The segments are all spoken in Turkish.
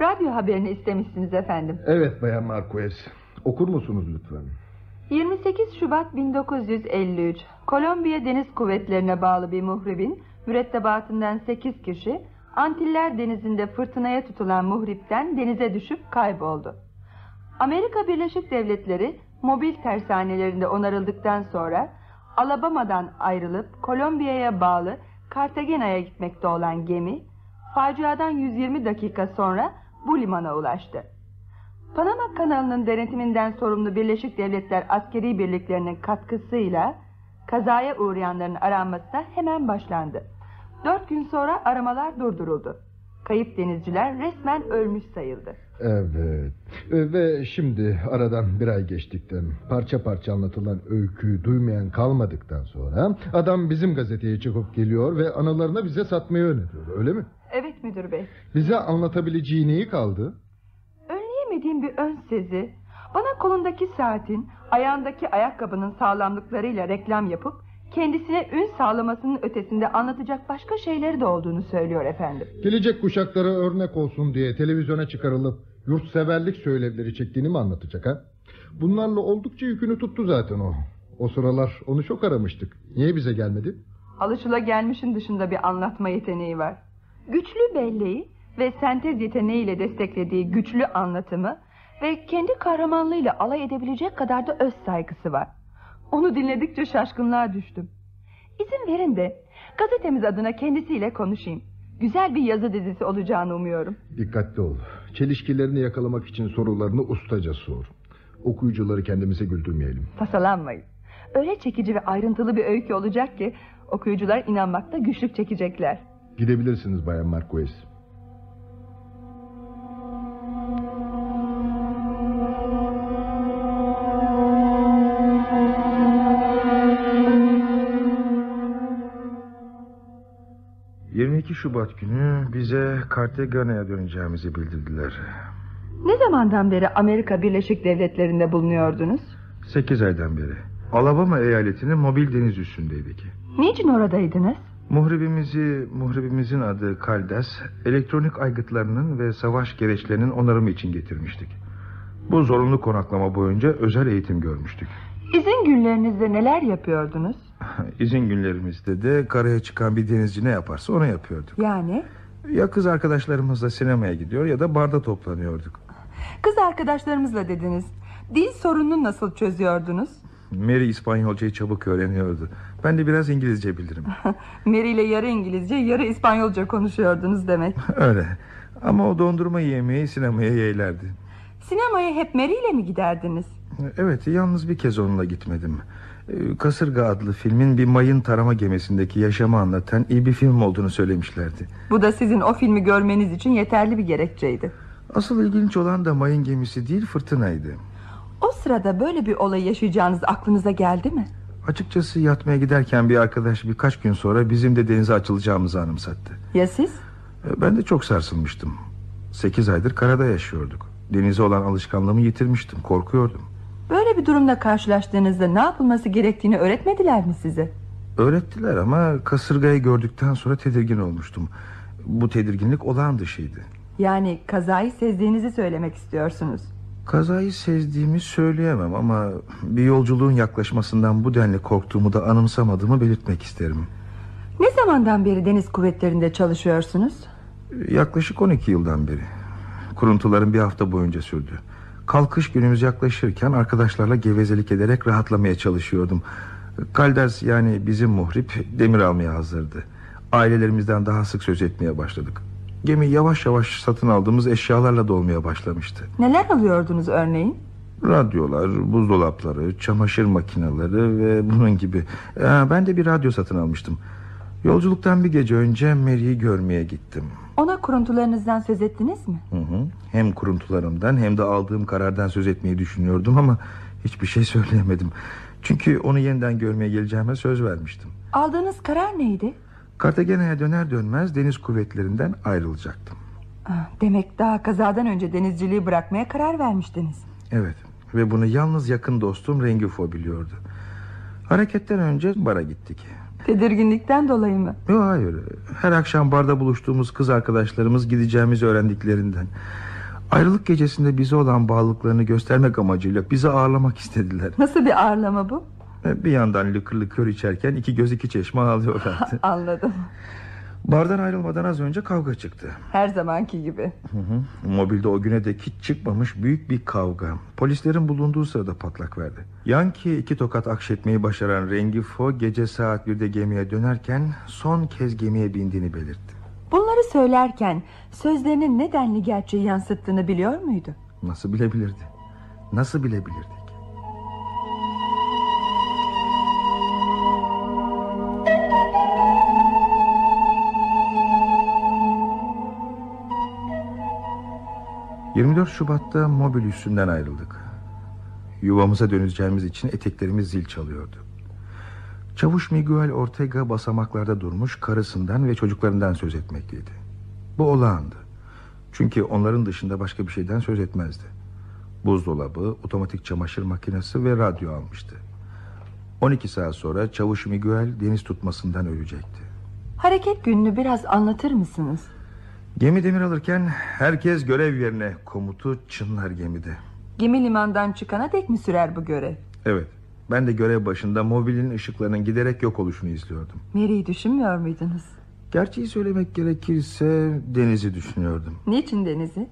Radyo haberini istemişsiniz efendim. Evet Bayan Marquez. Okur musunuz lütfen? 28 Şubat 1953 Kolombiya Deniz Kuvvetlerine bağlı bir muhribin mürettebatından 8 kişi Antiller Denizi'nde fırtınaya tutulan muhripten denize düşüp kayboldu. Amerika Birleşik Devletleri mobil tersanelerinde onarıldıktan sonra Alabama'dan ayrılıp Kolombiya'ya bağlı Cartagena'ya gitmekte olan gemi faciadan 120 dakika sonra bu limana ulaştı. Panama kanalının denetiminden sorumlu Birleşik Devletler askeri birliklerinin katkısıyla kazaya uğrayanların aranmasına hemen başlandı. Dört gün sonra aramalar durduruldu. Kayıp denizciler resmen ölmüş sayıldı. Evet. E, Ve şimdi aradan bir ay geçtikten parça parça anlatılan öyküyü duymayan kalmadıktan sonra adam bizim gazeteye çıkıp geliyor ve anılarını bize satmayı öneriyor öyle mi? Evet müdür bey. Bize anlatabileceği neyi kaldı? Önleyemediğim bir ön sezi, bana kolundaki saatin, ayağındaki ayakkabının sağlamlıklarıyla reklam yapıp kendisine ün sağlamasının ötesinde anlatacak başka şeyleri de olduğunu söylüyor efendim. Gelecek kuşaklara örnek olsun diye televizyona çıkarılıp yurtseverlik söylevleri çektiğini mi anlatacak ha? Bunlarla oldukça yükünü tuttu zaten o. O sıralar onu çok aramıştık. Niye bize gelmedi? Alışıla gelmişin dışında bir anlatma yeteneği var. Güçlü belleği ve sentez yeteneğiyle desteklediği güçlü anlatımı ve kendi kahramanlığıyla alay edebilecek kadar da öz saygısı var. Onu dinledikçe şaşkınlığa düştüm. İzin verin de gazetemiz adına kendisiyle konuşayım. Güzel bir yazı dizisi olacağını umuyorum. Dikkatli ol. Çelişkilerini yakalamak için sorularını ustaca sor. Okuyucuları kendimize güldürmeyelim. Tasalanmayın. Öyle çekici ve ayrıntılı bir öykü olacak ki okuyucular inanmakta güçlük çekecekler. Gidebilirsiniz Bayan Marquez. Hı. 22 Şubat günü bize Cartagena'ya döneceğimizi bildirdiler. Ne zamandan beri Amerika Birleşik Devletleri'nde bulunuyordunuz? 8 aydan beri. Alabama eyaletinin mobil deniz üssündeydik. Niçin oradaydınız? Muhribimizi, muhribimizin adı Kaldas, elektronik aygıtlarının ve savaş gereçlerinin onarımı için getirmiştik. Bu zorunlu konaklama boyunca özel eğitim görmüştük. İzin günlerinizde neler yapıyordunuz? İzin günlerimizde de karaya çıkan bir denizci ne yaparsa onu yapıyorduk. Yani? Ya kız arkadaşlarımızla sinemaya gidiyor ya da barda toplanıyorduk. Kız arkadaşlarımızla dediniz. Dil sorununu nasıl çözüyordunuz? Mary İspanyolcayı çabuk öğreniyordu. Ben de biraz İngilizce bilirim. Mary ile yarı İngilizce yarı İspanyolca konuşuyordunuz demek. Öyle. Ama o dondurma yemeği sinemaya yeğlerdi. Sinemaya hep Mary ile mi giderdiniz? Evet yalnız bir kez onunla gitmedim. Ee, Kasırga adlı filmin bir mayın tarama gemisindeki yaşamı anlatan iyi bir film olduğunu söylemişlerdi. Bu da sizin o filmi görmeniz için yeterli bir gerekçeydi. Asıl ilginç olan da mayın gemisi değil fırtınaydı. O sırada böyle bir olay yaşayacağınız aklınıza geldi mi? Açıkçası yatmaya giderken bir arkadaş birkaç gün sonra bizim de denize açılacağımızı anımsattı. Ya siz? Ee, Ben de çok sarsılmıştım. Sekiz aydır karada yaşıyorduk. Denize olan alışkanlığımı yitirmiştim, korkuyordum. Böyle bir durumla karşılaştığınızda ne yapılması gerektiğini öğretmediler mi size? Öğrettiler ama kasırgayı gördükten sonra tedirgin olmuştum. Bu tedirginlik olağan dışıydı. Yani kazayı sezdiğinizi söylemek istiyorsunuz. Kazayı sezdiğimi söyleyemem ama bir yolculuğun yaklaşmasından bu denli korktuğumu da anımsamadığımı belirtmek isterim. Ne zamandan beri deniz kuvvetlerinde çalışıyorsunuz? Yaklaşık 12 yıldan beri. Kuruntularım bir hafta boyunca sürdü. Kalkış günümüz yaklaşırken arkadaşlarla gevezelik ederek rahatlamaya çalışıyordum. Kalders yani bizim muhrip demir almaya hazırdı. Ailelerimizden daha sık söz etmeye başladık. Gemi yavaş yavaş satın aldığımız eşyalarla dolmaya başlamıştı. Neler alıyordunuz örneğin? Radyolar, buzdolapları, çamaşır makineleri ve bunun gibi. Ee, ben de bir radyo satın almıştım. Yolculuktan bir gece önce Mary'i görmeye gittim. Ona kuruntularınızdan söz ettiniz mi? Hı hı. Hem kuruntularımdan hem de aldığım karardan söz etmeyi düşünüyordum ama hiçbir şey söyleyemedim. Çünkü onu yeniden görmeye geleceğime söz vermiştim. Aldığınız karar neydi? Cartagena'ya döner dönmez deniz kuvvetlerinden ayrılacaktım. Ah, Demek daha kazadan önce denizciliği bırakmaya karar vermiştiniz. Evet ve bunu yalnız yakın dostum Rengifo biliyordu. Hareketten önce bara gittik. Tedirginlikten dolayı mı? Yok hayır. Her akşam barda buluştuğumuz kız arkadaşlarımız gideceğimizi öğrendiklerinden. Ayrılık gecesinde bize olan bağlılıklarını göstermek amacıyla bizi ağırlamak istediler. Nasıl bir ağırlama bu? Bir yandan lıkır lıkır içerken iki göz iki çeşme ağlıyorlardı. Anladım. Bardan ayrılmadan az önce kavga çıktı. Her zamanki gibi. Hı hı. Mobilde o güne dek hiç çıkmamış büyük bir kavga. Polislerin bulunduğu sırada patlak verdi. Yankee iki tokat akşetmeyi başaran Rengifo gece saat 1'de gemiye dönerken son kez gemiye bindiğini belirtti. Bunları söylerken sözlerinin nedenli gerçeği yansıttığını biliyor muydu? Nasıl bilebilirdi? Nasıl bilebilirdik? ...24 Şubat'ta mobil üstünden ayrıldık. Yuvamıza döneceğimiz için eteklerimiz zil çalıyordu. Çavuş Miguel Ortega basamaklarda durmuş... ...karısından ve çocuklarından söz etmekteydi. Bu olağandı. Çünkü onların dışında başka bir şeyden söz etmezdi. Buzdolabı, otomatik çamaşır makinesi ve radyo almıştı. 12 saat sonra Çavuş Miguel deniz tutmasından ölecekti. Hareket gününü biraz anlatır mısınız? Gemi demir alırken herkes görev yerine komutu çınlar gemide. Gemi limandan çıkana dek mi sürer bu görev? Evet, ben de görev başında mobilin ışıklarının giderek yok oluşunu izliyordum. Mary'i düşünmüyor muydunuz? Gerçeği söylemek gerekirse denizi düşünüyordum. Niçin denizi?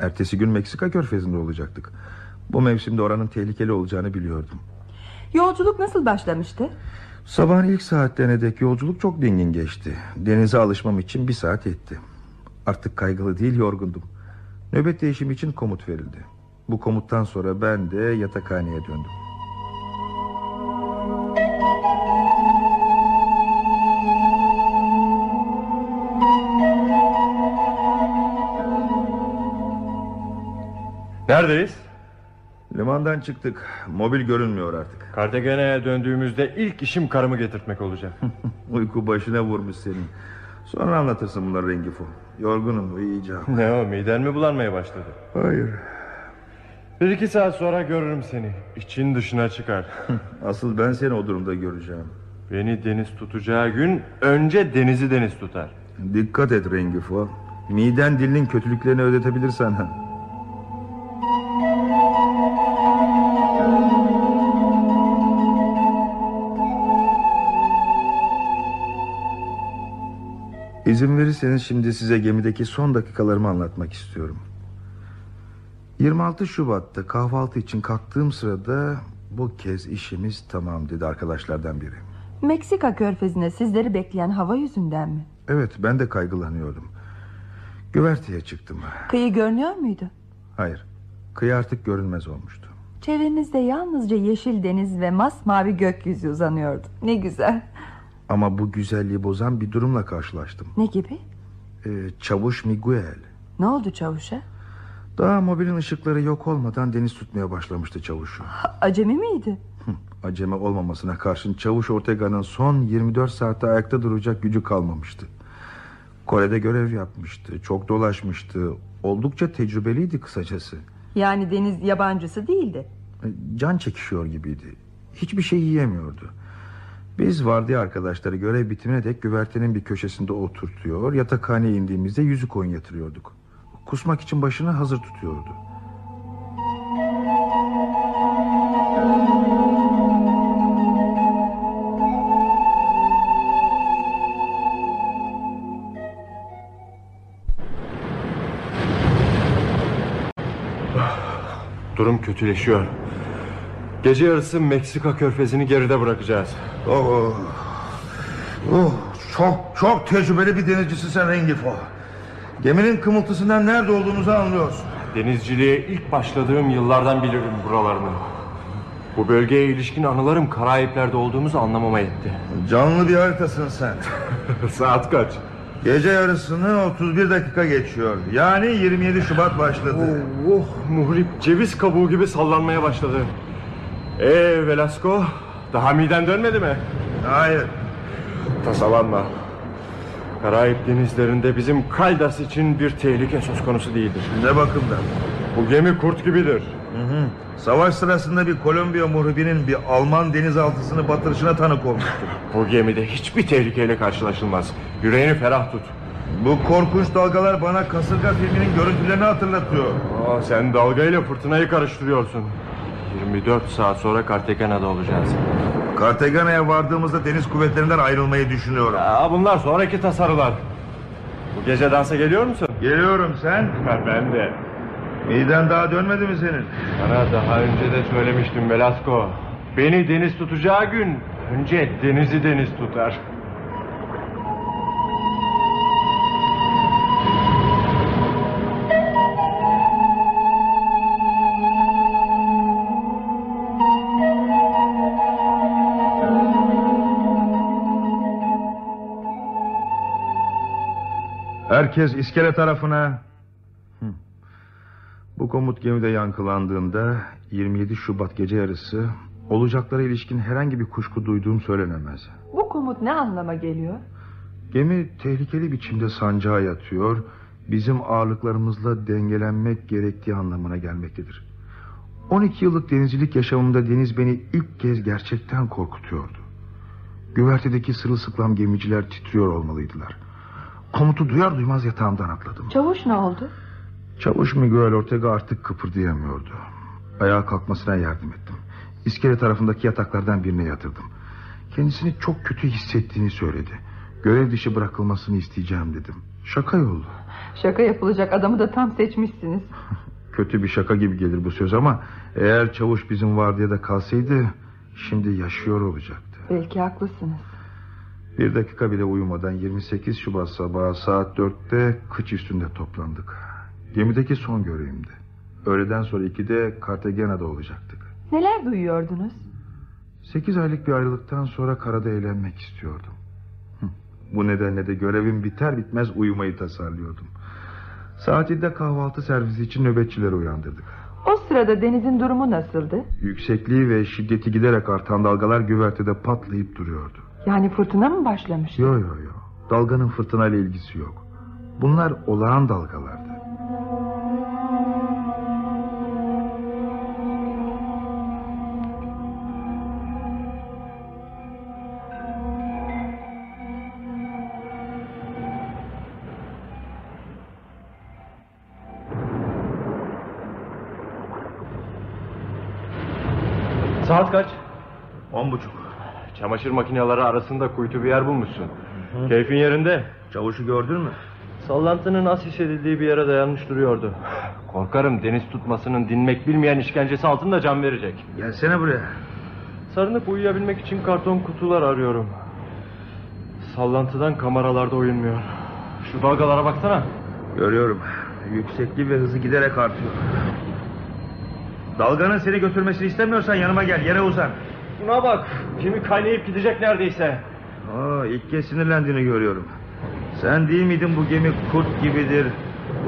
Ertesi gün Meksika körfezinde olacaktık. Bu mevsimde oranın tehlikeli olacağını biliyordum. Yolculuk nasıl başlamıştı? Sabahın ilk saatlerine dek yolculuk çok dingin geçti. Denize alışmam için bir saat etti. Artık kaygılı değil yorgundum. Nöbet değişimi için komut verildi. Bu komuttan sonra ben de yatakhaneye döndüm. Neredeyiz? Limandan çıktık. Mobil görünmüyor artık. Cartagena'ya döndüğümüzde ilk işim karımı getirtmek olacak. Uyku başına vurmuş senin. Sonra anlatırsın bunları Rengifo. Yorgunum uyuyacağım. ne o miden mi bulanmaya başladı? Hayır. Bir iki saat sonra görürüm seni. İçin dışına çıkar. Asıl ben seni o durumda göreceğim. Beni deniz tutacağı gün önce denizi deniz tutar. Dikkat et Rengifo. Miden dilinin kötülüklerini ödetebilir sana. İzin verirseniz şimdi size gemideki son dakikalarımı anlatmak istiyorum. 26 Şubat'ta kahvaltı için kalktığım sırada bu kez işimiz tamam dedi arkadaşlardan biri. Meksika körfezine sizleri bekleyen hava yüzünden mi? Evet ben de kaygılanıyordum. Güverteye çıktım. Kıyı görünüyor muydu? Hayır. Kıyı artık görünmez olmuştu. Çevrenizde yalnızca yeşil deniz ve masmavi gökyüzü uzanıyordu. Ne güzel. Ama bu güzelliği bozan bir durumla karşılaştım. Ne gibi? Ee, Çavuş Miguel. Ne oldu çavuşa? Daha mobilin ışıkları yok olmadan deniz tutmaya başlamıştı çavuşu. Acemi miydi? Hı, Aceme olmamasına karşın Çavuş Ortega'nın son 24 saatte ayakta duracak gücü kalmamıştı. Kore'de görev yapmıştı, çok dolaşmıştı. Oldukça tecrübeliydi kısacası. Yani deniz yabancısı değildi. E, Can çekişiyor gibiydi. Hiçbir şey yiyemiyordu. Biz vardiya arkadaşları görev bitimine dek güvertenin bir köşesinde oturtuyor... ...yatakhaneye indiğimizde yüzük oyun yatırıyorduk. Kusmak için başını hazır tutuyordu. Durum kötüleşiyor. Gece yarısı Meksika körfezini geride bırakacağız. Oh, oh, çok çok tecrübeli bir denizcisin sen Rengifo. Geminin kımıltısından nerede olduğumuzu anlıyorsun. Denizciliğe ilk başladığım yıllardan bilirim buralarını. Bu bölgeye ilişkin anılarım Karayipler'de olduğumuzu anlamama yetti. Canlı bir haritasın sen. Saat kaç? Gece yarısını 31 dakika geçiyor. Yani 27 Şubat başladı. Oh, muhrip ceviz kabuğu gibi sallanmaya başladı. Ee Velasco, daha miden dönmedi mi? Hayır. Tasalanma. Karayip denizlerinde bizim Kaldas için bir tehlike söz konusu değildir. Ne bakımdan? Bu gemi kurt gibidir. Hı hı. Savaş sırasında bir Kolombiya muhribinin bir Alman denizaltısını batırışına tanık olmuştur. Bu gemide hiçbir tehlikeyle karşılaşılmaz. Yüreğini ferah tut. Bu korkunç dalgalar bana kasırga filminin görüntülerini hatırlatıyor. Aa, sen dalgayla fırtınayı karıştırıyorsun. 24 saat sonra Cartagena'da olacağız. Cartagena'ya vardığımızda deniz kuvvetlerinden ayrılmayı düşünüyorum. Aa, bunlar sonraki tasarılar. Bu gece dansa geliyor musun? Geliyorum sen. ben de. Miden daha dönmedi mi senin? Sana daha önce de söylemiştim Velasco. Beni deniz tutacağı gün önce denizi deniz tutar. Herkes iskele tarafına. Hı. Bu komut gemide yankılandığında 27 Şubat gece yarısı olacaklara ilişkin herhangi bir kuşku duyduğum söylenemez. Bu komut ne anlama geliyor? Gemi tehlikeli biçimde sancağa yatıyor, bizim ağırlıklarımızla dengelenmek gerektiği anlamına gelmektedir. 12 yıllık denizcilik yaşamımda deniz beni ilk kez gerçekten korkutuyordu. Güvertedeki sırılsıklam gemiciler titriyor olmalıydılar. Komutu duyar duymaz yatağımdan atladım. Çavuş ne oldu? Çavuş Miguel Ortega artık kıpırdayamıyordu. Ayağa kalkmasına yardım ettim. İskele tarafındaki yataklardan birine yatırdım. Kendisini çok kötü hissettiğini söyledi. Görev dışı bırakılmasını isteyeceğim dedim. Şaka yollu. Şaka yapılacak adamı da tam seçmişsiniz. Kötü bir şaka gibi gelir bu söz ama... ...eğer çavuş bizim vardiyada kalsaydı... ...şimdi yaşıyor olacaktı. Belki haklısınız. Bir dakika bile uyumadan 28 Şubat sabahı saat 4'te kıç üstünde toplandık. Gemideki son görevimdi. Öğleden sonra 2'de Cartagena'da olacaktık. Neler duyuyordunuz? 8 aylık bir ayrılıktan sonra karada eğlenmek istiyordum. Bu nedenle de görevim biter bitmez uyumayı tasarlıyordum. Saatinde kahvaltı servisi için nöbetçileri uyandırdık. O sırada denizin durumu nasıldı? Yüksekliği ve şiddeti giderek artan dalgalar güvertede patlayıp duruyordu. Yani fırtına mı başlamış? Yo yo yo. Dalganın fırtınayla ilgisi yok. Bunlar olağan dalgalardı. Çamaşır makineleri arasında kuytu bir yer bulmuşsun. Keyfin yerinde. Çavuşu gördün mü? Sallantının az hissedildiği bir yere dayanmış duruyordu. Korkarım deniz tutmasının dinmek bilmeyen işkencesi altında can verecek. Gelsene buraya. Sarınıp uyuyabilmek için karton kutular arıyorum. Sallantıdan kameralarda uyunmuyor. Şu dalgalara baksana. Görüyorum. Yüksekliği ve hızı giderek artıyor. Dalganın seni götürmesini istemiyorsan yanıma gel yere uzan. Buna bak. Gemi kaynayıp gidecek neredeyse. Aa, ilk kez sinirlendiğini görüyorum. Sen değil miydin bu gemi kurt gibidir?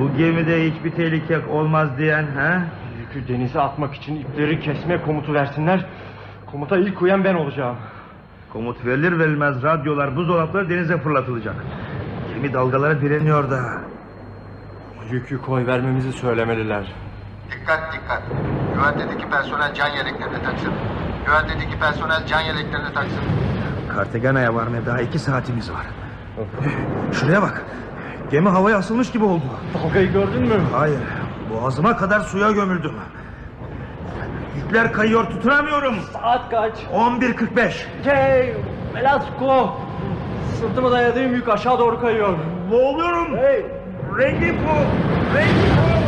Bu gemide hiçbir tehlike olmaz diyen ha? Yükü denize atmak için ipleri kesme komutu versinler. Komuta ilk uyan ben olacağım. Komut verilir verilmez radyolar buzdolapları denize fırlatılacak. Gemi dalgalara direniyor da. Yükü koy vermemizi söylemeliler. Dikkat dikkat. Güvenlikteki personel can yeleklerini taksın. Güvenlikteki personel can yeleklerini taksın. Cartagena'ya varmaya daha iki saatimiz var. Şuraya bak. Gemi havaya asılmış gibi oldu. Dalgayı gördün mü? Hayır. Boğazıma kadar suya gömüldüm. Yükler kayıyor tutunamıyorum. Saat kaç? 11.45. Hey, Velasco. Sırtıma dayadığım yük aşağı doğru kayıyor. Boğuluyorum. Hey, Rengi bu. Rengi bu.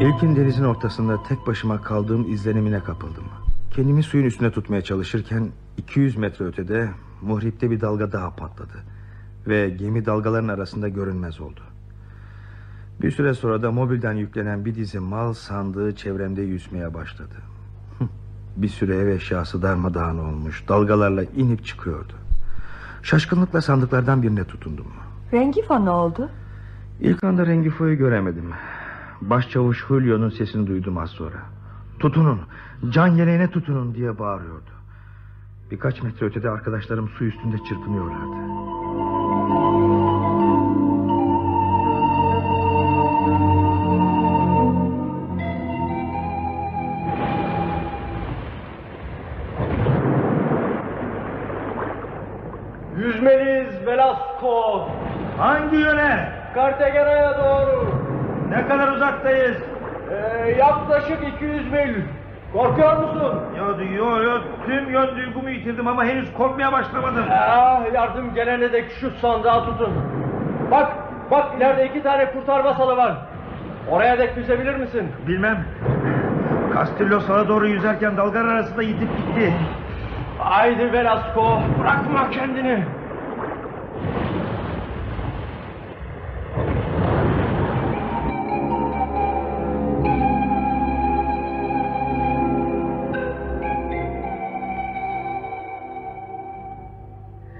İlkin denizin ortasında tek başıma kaldığım izlenimine kapıldım. Kendimi suyun üstüne tutmaya çalışırken 200 metre ötede muhripte bir dalga daha patladı. Ve gemi dalgaların arasında görünmez oldu. Bir süre sonra da mobilden yüklenen bir dizi mal sandığı çevremde yüzmeye başladı. Bir süre ev eşyası darmadağın olmuş, dalgalarla inip çıkıyordu. Şaşkınlıkla sandıklardan birine tutundum. Rengifo ne oldu? İlk anda Rengifo'yu göremedim. Başçavuş Julio'nun sesini duydum az sonra. Tutunun, can yeleğine tutunun diye bağırıyordu. Birkaç metre ötede arkadaşlarım su üstünde çırpınıyorlardı. Yüzmeliyiz Velasco. Hangi yöne? Cartagena'ya doğru. Ne kadar uzaktayız? Ee, yaklaşık 200 mil. Korkuyor musun? Yo, yo, yo, tüm yön duygumu yitirdim ama henüz korkmaya başlamadım. Ah, yardım gelene dek şu sandığa tutun. Bak, bak ileride iki tane kurtarma salı var. Oraya dek yüzebilir misin? Bilmem. Castillo sana doğru yüzerken dalgalar arasında yitip gitti. Haydi Velasco, bırakma kendini.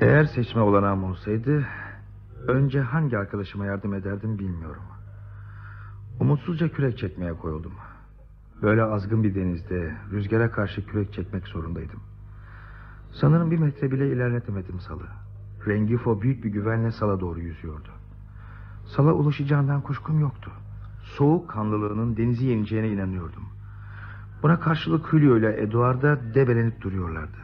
Eğer seçme olanağım olsaydı... ...önce hangi arkadaşıma yardım ederdim bilmiyorum. Umutsuzca kürek çekmeye koyuldum. Böyle azgın bir denizde... ...rüzgara karşı kürek çekmek zorundaydım. Sanırım bir metre bile ilerletemedim salı. Rengifo büyük bir güvenle sala doğru yüzüyordu. Sala ulaşacağından kuşkum yoktu. Soğuk kanlılığının denizi yeneceğine inanıyordum. Buna karşılık Julio ile Eduarda debelenip duruyorlardı.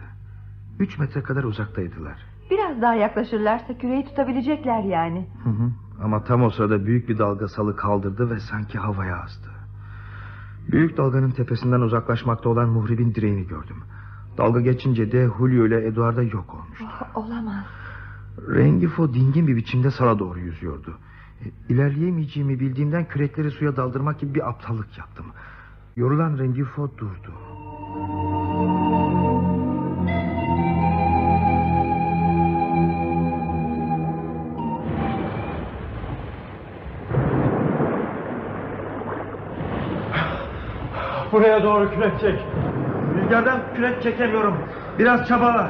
Üç metre kadar uzaktaydılar. Biraz daha yaklaşırlarsa küreyi tutabilecekler yani. Hı hı. Ama tam o sırada büyük bir dalga salı kaldırdı ve sanki havaya astı. Büyük dalganın tepesinden uzaklaşmakta olan muhribin direğini gördüm. Dalga geçince de Julio ile Eduarda yok olmuştu. Oh, olamaz. Rengifo dingin bir biçimde sala doğru yüzüyordu. E, İlerleyemeyeceğimi bildiğimden kürekleri suya daldırmak gibi bir aptallık yaptım. Yorulan Rengifo durdu. Buraya doğru kürek çek. Rüzgardan kürek çekemiyorum. Biraz çabala.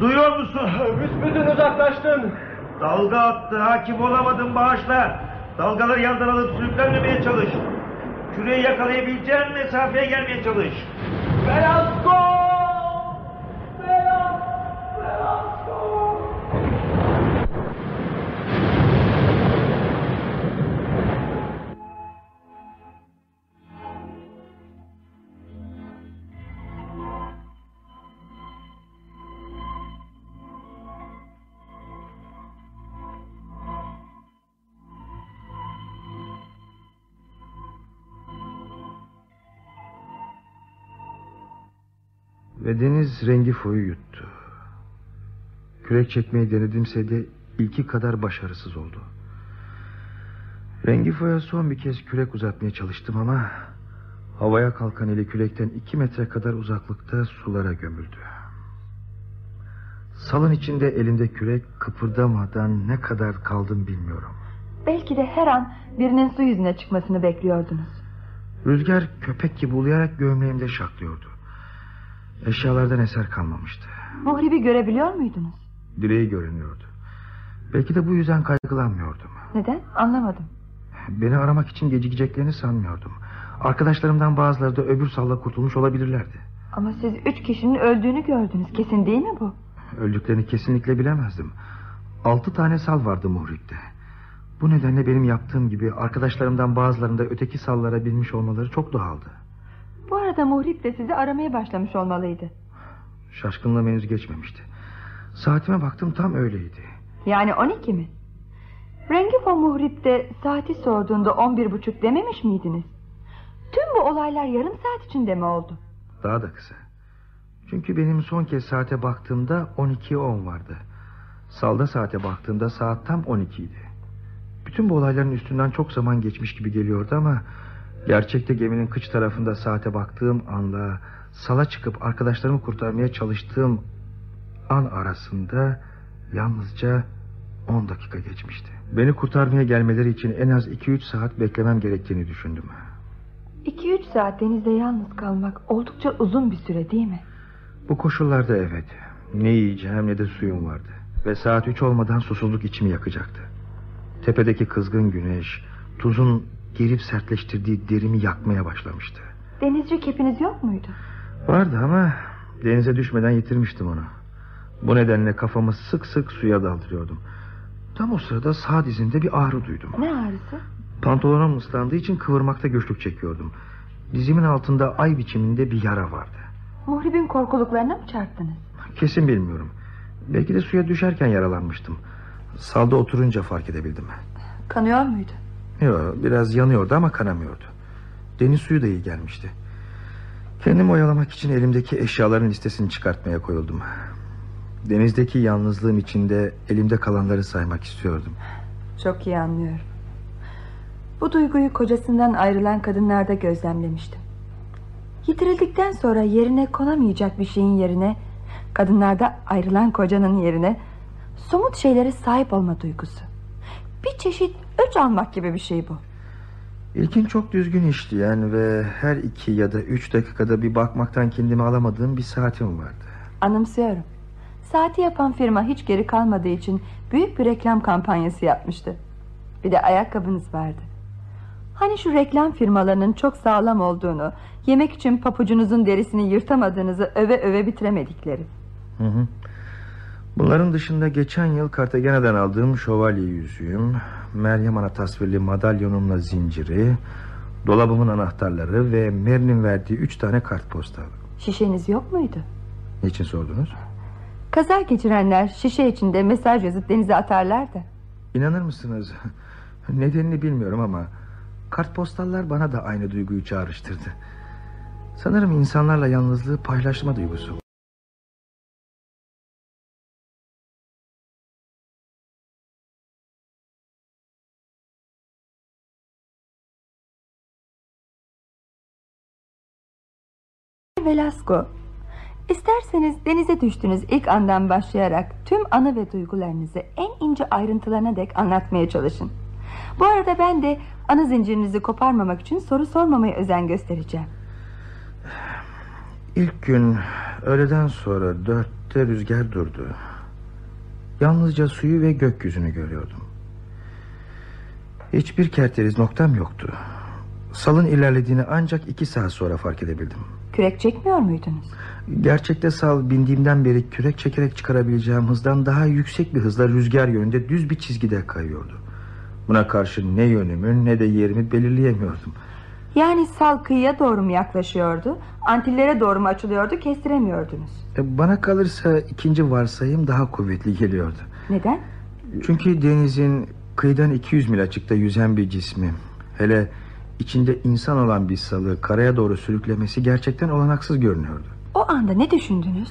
Duyuyor musun? Büsbütün uzaklaştın. Dalga attı hakim olamadım bağışla. Dalgaları yandan alıp sürüklenmemeye çalış. Küreyi yakalayabileceğin mesafeye gelmeye çalış. Velasco! Ve deniz rengi foyu yuttu. Kürek çekmeyi denedimse de ilki kadar başarısız oldu. Rengi foya son bir kez kürek uzatmaya çalıştım ama... ...havaya kalkan eli kürekten iki metre kadar uzaklıkta sulara gömüldü. Salın içinde elinde kürek kıpırdamadan ne kadar kaldım bilmiyorum. Belki de her an birinin su yüzüne çıkmasını bekliyordunuz. Rüzgar köpek gibi uluyarak gömleğimde şaklıyordu. Eşyalardan eser kalmamıştı. Muhribi görebiliyor muydunuz? Direği görünüyordu. Belki de bu yüzden kaygılanmıyordum. Neden? Anlamadım. Beni aramak için gecikeceklerini sanmıyordum. Arkadaşlarımdan bazıları da öbür salla kurtulmuş olabilirlerdi. Ama siz üç kişinin öldüğünü gördünüz. Kesin değil mi bu? Öldüklerini kesinlikle bilemezdim. Altı tane sal vardı muhrikte. Bu nedenle benim yaptığım gibi arkadaşlarımdan bazılarının da öteki sallara binmiş olmaları çok doğaldı. Arada muhrip de sizi aramaya başlamış olmalıydı. Şaşkınlığım henüz geçmemişti. Saatime baktım tam öyleydi. Yani 12 mi? Rengifo muhrip de saati sorduğunda 11 buçuk dememiş miydiniz? Tüm bu olaylar yarım saat içinde mi oldu? Daha da kısa. Çünkü benim son kez saate baktığımda 12'ye 10 vardı. Salda saate baktığımda saat tam 12 idi. Bütün bu olayların üstünden çok zaman geçmiş gibi geliyordu ama... ...gerçekte geminin kıç tarafında saate baktığım anla... ...sala çıkıp arkadaşlarımı kurtarmaya çalıştığım an arasında... ...yalnızca 10 dakika geçmişti. Beni kurtarmaya gelmeleri için en az 2-3 saat beklemem gerektiğini düşündüm. 2-3 saat denizde yalnız kalmak oldukça uzun bir süre değil mi? Bu koşullarda evet. Ne yiyeceğim ne de suyum vardı. Ve saat üç olmadan susuzluk içimi yakacaktı. Tepedeki kızgın güneş... ...tuzun gerip sertleştirdiği derimi yakmaya başlamıştı. Denizci kepiniz yok muydu? Vardı ama denize düşmeden yitirmiştim onu. Bu nedenle kafamı sık sık suya daldırıyordum. Tam o sırada sağ dizimde bir ağrı duydum. Ne ağrısı? Pantolonum ıslandığı için kıvırmakta güçlük çekiyordum. Dizimin altında ay biçiminde bir yara vardı. Muhribin korkuluklarına mı çarptınız? Kesin bilmiyorum. Belki de suya düşerken yaralanmıştım. Salda oturunca fark edebildim. Kanıyor muydu? Yok, biraz yanıyordu ama kanamıyordu. Deniz suyu da iyi gelmişti. Kendimi oyalamak için elimdeki eşyaların listesini çıkartmaya koyuldum. Denizdeki yalnızlığım içinde elimde kalanları saymak istiyordum. Çok iyi anlıyorum. Bu duyguyu kocasından ayrılan kadınlarda gözlemlemiştim. Yitirildikten sonra yerine konamayacak bir şeyin yerine... ...kadınlarda ayrılan kocanın yerine... ...somut şeylere sahip olma duygusu. Bir çeşit öç almak gibi bir şey bu. İlkin çok düzgün işleyen ve her iki ya da üç dakikada bir bakmaktan kendimi alamadığım bir saatim vardı. Anımsıyorum. Saati yapan firma hiç geri kalmadığı için büyük bir reklam kampanyası yapmıştı. Bir de ayakkabınız vardı. Hani şu reklam firmalarının çok sağlam olduğunu, yemek için papucunuzun derisini yırtamadığınızı öve öve bitiremedikleri. Hı hı. Bunların dışında geçen yıl Cartagena'dan aldığım şövalye yüzüğüm, Meryem Ana tasvirli madalyonumla zinciri, dolabımın anahtarları ve Mary'nin verdiği üç tane kartpostal. Şişeniz yok muydu? Niçin sordunuz? Kaza geçirenler şişe içinde mesaj yazıp denize atarlar da. İnanır mısınız? Nedenini bilmiyorum ama kartpostallar bana da aynı duyguyu çağrıştırdı. Sanırım insanlarla yalnızlığı paylaşma duygusu. Velasco, isterseniz denize düştüğünüz ilk andan başlayarak tüm anı ve duygularınızı en ince ayrıntılarına dek anlatmaya çalışın. Bu arada ben de anı zincirinizi koparmamak için soru sormamaya özen göstereceğim. İlk gün öğleden sonra dörtte rüzgar durdu. Yalnızca suyu ve gökyüzünü görüyordum. Hiçbir kerteriz noktam yoktu. Salın ilerlediğini ancak iki saat sonra fark edebildim. Kürek çekmiyor muydunuz? Gerçekte sal bindiğimden beri kürek çekerek çıkarabileceğim hızdan daha yüksek bir hızla rüzgar yönünde düz bir çizgide kayıyordu. Buna karşı ne yönümü ne de yerimi belirleyemiyordum. Yani sal kıyıya doğru mu yaklaşıyordu? Antillere doğru mu açılıyordu kestiremiyordunuz. E, Bana kalırsa ikinci varsayım daha kuvvetli geliyordu. Neden? Çünkü denizin kıyıdan 200 mil açıkta yüzen bir cismi... ...hele içinde insan olan bir salı karaya doğru sürüklemesi gerçekten olanaksız görünüyordu. O anda ne düşündünüz?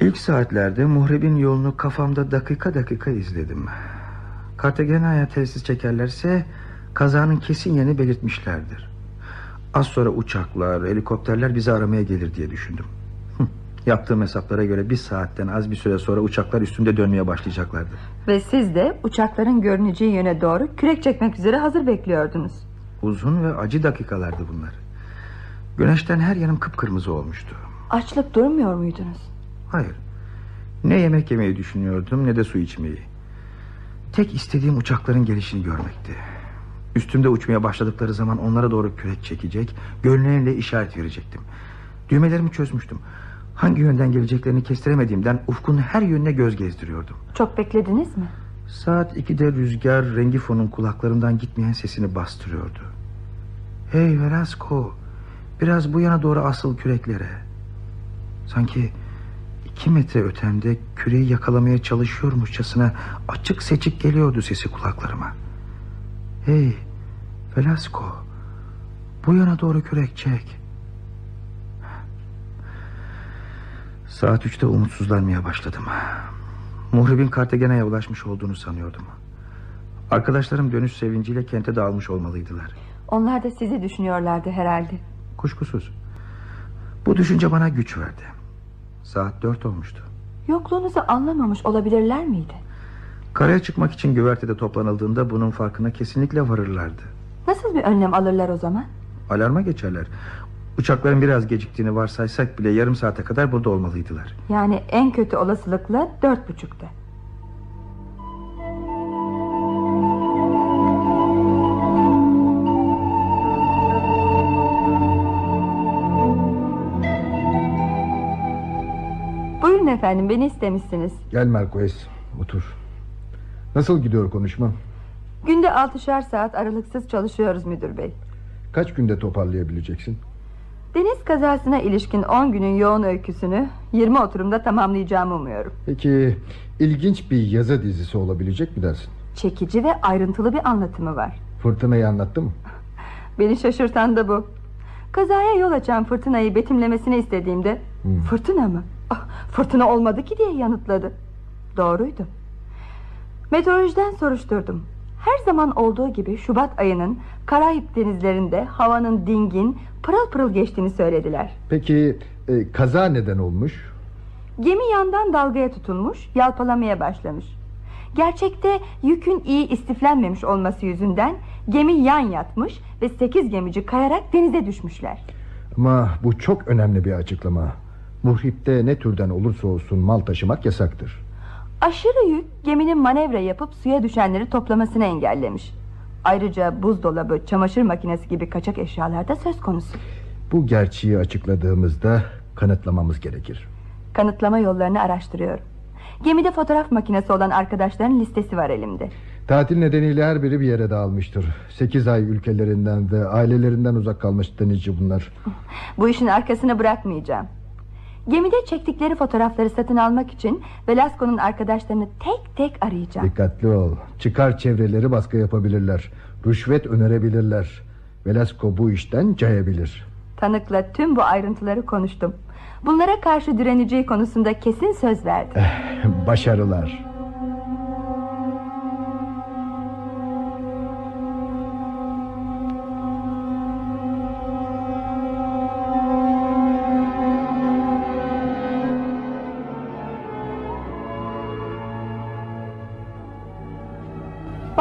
İlk saatlerde muhrebin yolunu kafamda dakika dakika izledim. Cartagena'ya tesis çekerlerse kazanın kesin yerini belirtmişlerdir. Az sonra uçaklar, helikopterler bizi aramaya gelir diye düşündüm. Yaptığım hesaplara göre bir saatten az bir süre sonra uçaklar üstümde dönmeye başlayacaklardı. Ve siz de uçakların görüneceği yöne doğru kürek çekmek üzere hazır bekliyordunuz. Uzun ve acı dakikalardı bunlar. Güneşten her yanım kıpkırmızı olmuştu. Açlık durmuyor muydunuz? Hayır. Ne yemek yemeyi düşünüyordum ne de su içmeyi. Tek istediğim uçakların gelişini görmekti. Üstümde uçmaya başladıkları zaman onlara doğru kürek çekecek, gönlüyle işaret verecektim. Düğmelerimi çözmüştüm. Hangi yönden geleceklerini kestiremediğimden ufkun her yönüne göz gezdiriyordum. Çok beklediniz mi? Saat 2'de rüzgar rengi fonun kulaklarından gitmeyen sesini bastırıyordu. Hey Velasco, biraz bu yana doğru asıl küreklere. Sanki iki metre ötemde küreği yakalamaya çalışıyormuşçasına açık seçik geliyordu sesi kulaklarıma. Hey Velasco, bu yana doğru kürek çek. Saat üçte umutsuzlanmaya başladım. Muhribin Cartagena'ya ulaşmış olduğunu sanıyordum. Arkadaşlarım dönüş sevinciyle kente dağılmış olmalıydılar. Onlar da sizi düşünüyorlardı herhalde. Kuşkusuz. Bu düşünce bana güç verdi. Saat dört olmuştu. Yokluğunuzu anlamamış olabilirler miydi? Karaya çıkmak için güvertede toplanıldığında bunun farkına kesinlikle varırlardı. Nasıl bir önlem alırlar o zaman? Alarma geçerler. Uçakların biraz geciktiğini varsaysak bile yarım saate kadar burada olmalıydılar. Yani en kötü olasılıkla dört buçukta. Efendim beni istemişsiniz. Gel Marquez otur. Nasıl gidiyor konuşma? Günde altışar saat aralıksız çalışıyoruz müdür bey. Kaç günde toparlayabileceksin? Deniz kazasına ilişkin 10 günün yoğun öyküsünü 20 oturumda tamamlayacağımı umuyorum. Peki ilginç bir yazı dizisi olabilecek mi dersin? Çekici ve ayrıntılı bir anlatımı var. Fırtınayı anlattı mı? Beni şaşırtan da bu. Kazaya yol açan fırtınayı betimlemesini istediğimde Hmm. fırtına mı? Ah, fırtına olmadı ki diye yanıtladı. Doğruydu. Meteorolojiden soruşturdum. Her zaman olduğu gibi Şubat ayının Karayip denizlerinde havanın dingin, pırıl pırıl geçtiğini söylediler. Peki e, kaza neden olmuş? Gemi yandan dalgaya tutulmuş, yalpalamaya başlamış. Gerçekte yükün iyi istiflenmemiş olması yüzünden gemi yan yatmış ve sekiz gemici kayarak denize düşmüşler. Ama bu çok önemli bir açıklama. Muhripte ne türden olursa olsun mal taşımak yasaktır. Aşırı yük geminin manevra yapıp suya düşenleri toplamasını engellemiş. Ayrıca buzdolabı, çamaşır makinesi gibi kaçak eşyalar da söz konusu. Bu gerçeği açıkladığımızda kanıtlamamız gerekir. Kanıtlama yollarını araştırıyorum. Gemide fotoğraf makinesi olan arkadaşların listesi var elimde. Tatil nedeniyle her biri bir yere dağılmıştır. Sekiz ay ülkelerinden ve ailelerinden uzak kalmış denizci bunlar. Bu işin arkasını bırakmayacağım. Gemide çektikleri fotoğrafları satın almak için Velasco'nun arkadaşlarını tek tek arayacağım. Dikkatli ol. Çıkar çevreleri baskı yapabilirler. Rüşvet önerebilirler. Velasco bu işten cayabilir. Tanıkla tüm bu ayrıntıları konuştum. Bunlara karşı direneceği konusunda kesin söz verdi. Başarılar.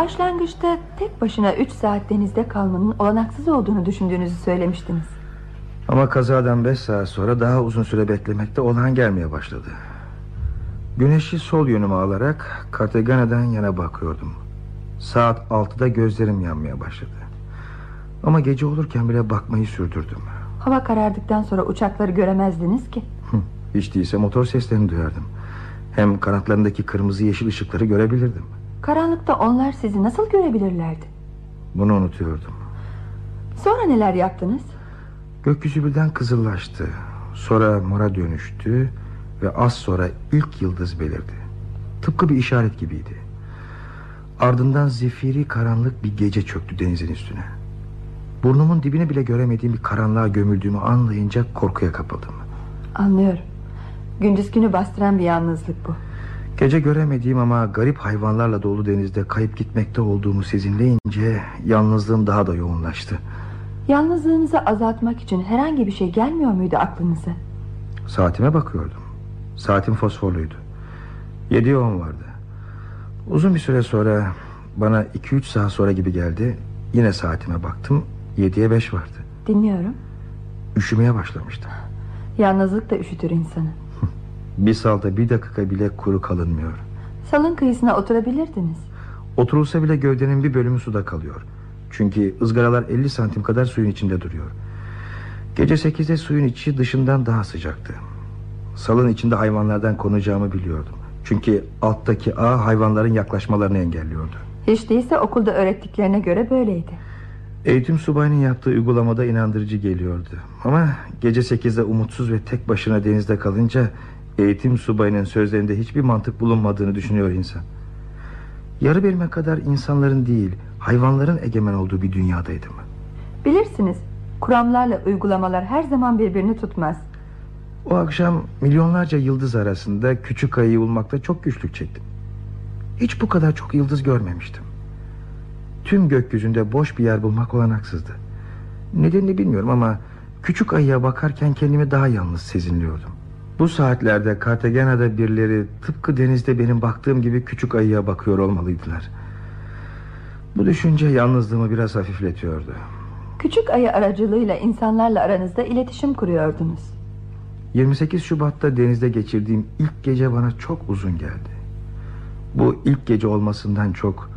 Başlangıçta tek başına 3 saat denizde kalmanın olanaksız olduğunu düşündüğünüzü söylemiştiniz. Ama kazadan beş saat sonra daha uzun süre beklemekte olağan gelmeye başladı. Güneşi sol yönüme alarak Cartagena'dan yana bakıyordum. Saat 6'da gözlerim yanmaya başladı. Ama gece olurken bile bakmayı sürdürdüm. Hava karardıktan sonra uçakları göremezdiniz ki. Hiç değilse motor seslerini duyardım. Hem kanatlarındaki kırmızı yeşil ışıkları görebilirdim. Karanlıkta onlar sizi nasıl görebilirlerdi? Bunu unutuyordum. Sonra neler yaptınız? Gökyüzü birden kızıllaştı. Sonra mora dönüştü ve az sonra ilk yıldız belirdi. Tıpkı bir işaret gibiydi. Ardından zifiri karanlık bir gece çöktü denizin üstüne. Burnumun dibini bile göremediğim bir karanlığa gömüldüğümü anlayınca korkuya kapıldım. Anlıyorum. Gündüz günü bastıran bir yalnızlık bu. Gece göremediğim ama garip hayvanlarla dolu denizde kayıp gitmekte olduğumu sezinleyince yalnızlığım daha da yoğunlaştı. Yalnızlığınızı azaltmak için herhangi bir şey gelmiyor muydu aklınıza? Saatime bakıyordum. Saatim fosforluydu. Yediye on vardı. Uzun bir süre sonra bana iki üç saat sonra gibi geldi. Yine saatime baktım. Yediye beş vardı. Dinliyorum. Üşümeye başlamıştım. Yalnızlık da üşütür insanı. Bir salda bir dakika bile kuru kalınmıyor. Salın kıyısına oturabilirdiniz. Oturulsa bile gövdenin bir bölümü suda kalıyor. Çünkü ızgaralar 50 santim kadar suyun içinde duruyor. Gece 8'de suyun içi dışından daha sıcaktı. Salın içinde hayvanlardan konacağımı biliyordum. Çünkü alttaki ağ hayvanların yaklaşmalarını engelliyordu. Hiç değilse okulda öğrettiklerine göre böyleydi. Eğitim subayının yaptığı uygulamada inandırıcı geliyordu. Ama gece 8'de umutsuz ve tek başına denizde kalınca... ...eğitim subayının sözlerinde hiçbir mantık bulunmadığını düşünüyor insan. Yarı belime kadar insanların değil... ...hayvanların egemen olduğu bir dünyadaydım. Bilirsiniz kuramlarla uygulamalar her zaman birbirini tutmaz. O akşam milyonlarca yıldız arasında küçük ayıyı bulmakta çok güçlük çektim. Hiç bu kadar çok yıldız görmemiştim. Tüm gökyüzünde boş bir yer bulmak olanaksızdı. Nedenini bilmiyorum ama küçük ayıya bakarken kendimi daha yalnız sezinliyordum. Bu saatlerde Cartagena'da birileri tıpkı denizde benim baktığım gibi küçük ayıya bakıyor olmalıydılar. Bu düşünce yalnızlığımı biraz hafifletiyordu. Küçük ayı aracılığıyla insanlarla aranızda iletişim kuruyordunuz. 28 Şubat'ta denizde geçirdiğim ilk gece bana çok uzun geldi. Bu ilk gece olmasından çok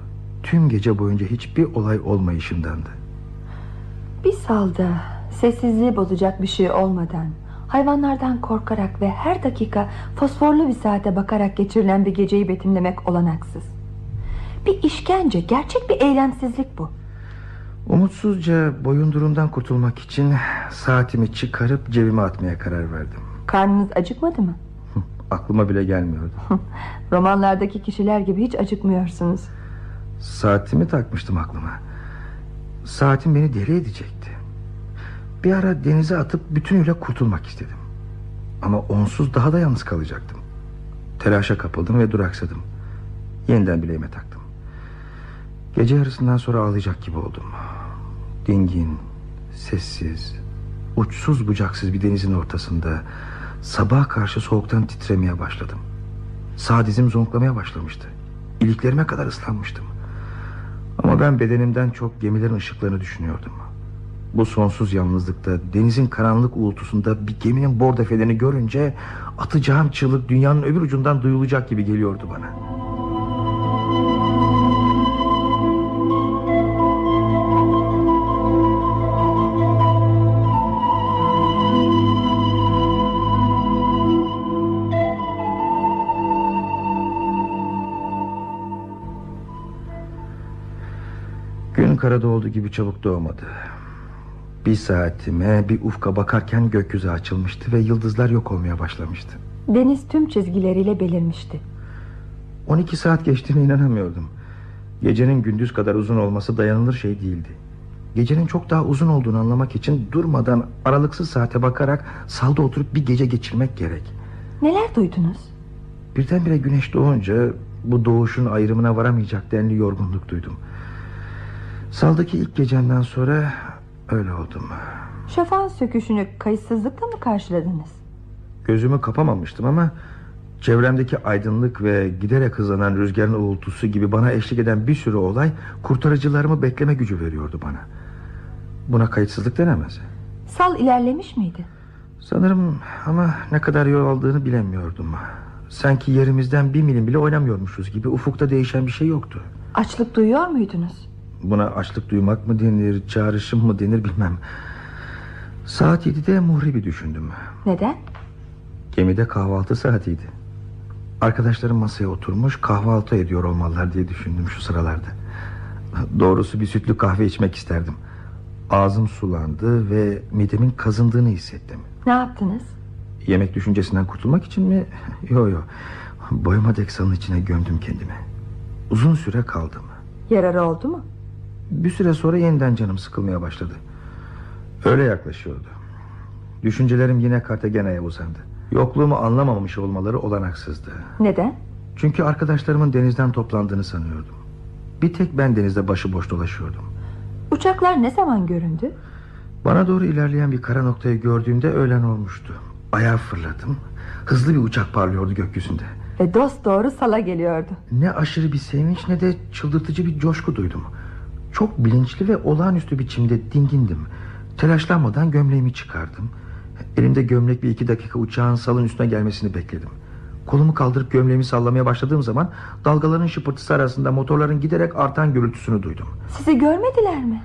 tüm gece boyunca hiçbir olay olmayışındandı. Bir salda sessizliği bozacak bir şey olmadan Hayvanlardan korkarak ve her dakika fosforlu bir saate bakarak geçirilen bir geceyi betimlemek olanaksız. Bir işkence, gerçek bir eylemsizlik bu. Umutsuzca boyundurumdan kurtulmak için saatimi çıkarıp cebime atmaya karar verdim. Karnınız acıkmadı mı? Aklıma bile gelmiyordu. Romanlardaki kişiler gibi hiç acıkmıyorsunuz. Saatimi takmıştım aklıma. Saatim beni deli edecekti. Bir ara denize atıp bütünüyle kurtulmak istedim. Ama onsuz daha da yalnız kalacaktım. Telaşa kapıldım ve duraksadım. Yeniden bileğime taktım. Gece yarısından sonra ağlayacak gibi oldum. Dingin, sessiz, uçsuz bucaksız bir denizin ortasında sabaha karşı soğuktan titremeye başladım. Sağ dizim zonklamaya başlamıştı. İliklerime kadar ıslanmıştım. Ama ben bedenimden çok gemilerin ışıklarını düşünüyordum. Bu sonsuz yalnızlıkta denizin karanlık uğultusunda bir geminin bordo fenerini görünce atacağım çığlık dünyanın öbür ucundan duyulacak gibi geliyordu bana. Gün karada olduğu gibi çabuk doğmadı. Bir saatime bir ufka bakarken gökyüzü açılmıştı ve yıldızlar yok olmaya başlamıştı. Deniz tüm çizgileriyle belirmişti. 12 saat geçtiğine inanamıyordum. Gecenin gündüz kadar uzun olması dayanılır şey değildi. Gecenin çok daha uzun olduğunu anlamak için durmadan aralıksız saate bakarak salda oturup bir gece geçirmek gerek. Neler duydunuz? Birdenbire güneş doğunca bu doğuşun ayrımına varamayacak denli yorgunluk duydum. Saldaki ilk gecemden sonra öyle oldum. Şafağın söküşünü kayıtsızlıkla mı karşıladınız? Gözümü kapamamıştım ama çevremdeki aydınlık ve giderek hızlanan rüzgarın uğultusu gibi bana eşlik eden bir sürü olay kurtarıcılarımı bekleme gücü veriyordu bana. Buna kayıtsızlık denemez. Sal ilerlemiş miydi? Sanırım ama ne kadar yol aldığını bilemiyordum. Sanki yerimizden bir milim bile oynamıyormuşuz gibi ufukta değişen bir şey yoktu. Açlık duyuyor muydunuz? Buna açlık duymak mı denir, çağrışım mı denir bilmem. Saat 7'de muhribi düşündüm. Neden? Gemide kahvaltı saatiydi. Arkadaşlarım masaya oturmuş kahvaltı ediyor olmalılar diye düşündüm şu sıralarda. Doğrusu bir sütlü kahve içmek isterdim. Ağzım sulandı ve midemin kazındığını hissettim. Ne yaptınız? Yemek düşüncesinden kurtulmak için mi? Yo yo. Boyuma dek salın içine gömdüm kendimi. Uzun süre kaldım. Yararı oldu mu? Bir süre sonra yeniden canım sıkılmaya başladı. Öyle yaklaşıyordu. Düşüncelerim yine Kartagena'ya uzandı. Yokluğumu anlamamış olmaları olanaksızdı. Neden? Çünkü arkadaşlarımın denizden toplandığını sanıyordum. Bir tek ben denizde başıboş dolaşıyordum. Uçaklar ne zaman göründü? Bana doğru ilerleyen bir kara noktayı gördüğümde öğlen olmuştu. Ayağa fırladım. Hızlı bir uçak parlıyordu gökyüzünde. Ve dost doğru sala geliyordu. Ne aşırı bir sevinç ne de çıldırtıcı bir coşku duydum. Çok bilinçli ve olağanüstü biçimde dingindim. Telaşlanmadan gömleğimi çıkardım. Elimde gömlek bir iki dakika uçağın salın üstüne gelmesini bekledim. Kolumu kaldırıp gömleğimi sallamaya başladığım zaman dalgaların şıpırtısı arasında motorların giderek artan gürültüsünü duydum. Sizi görmediler mi?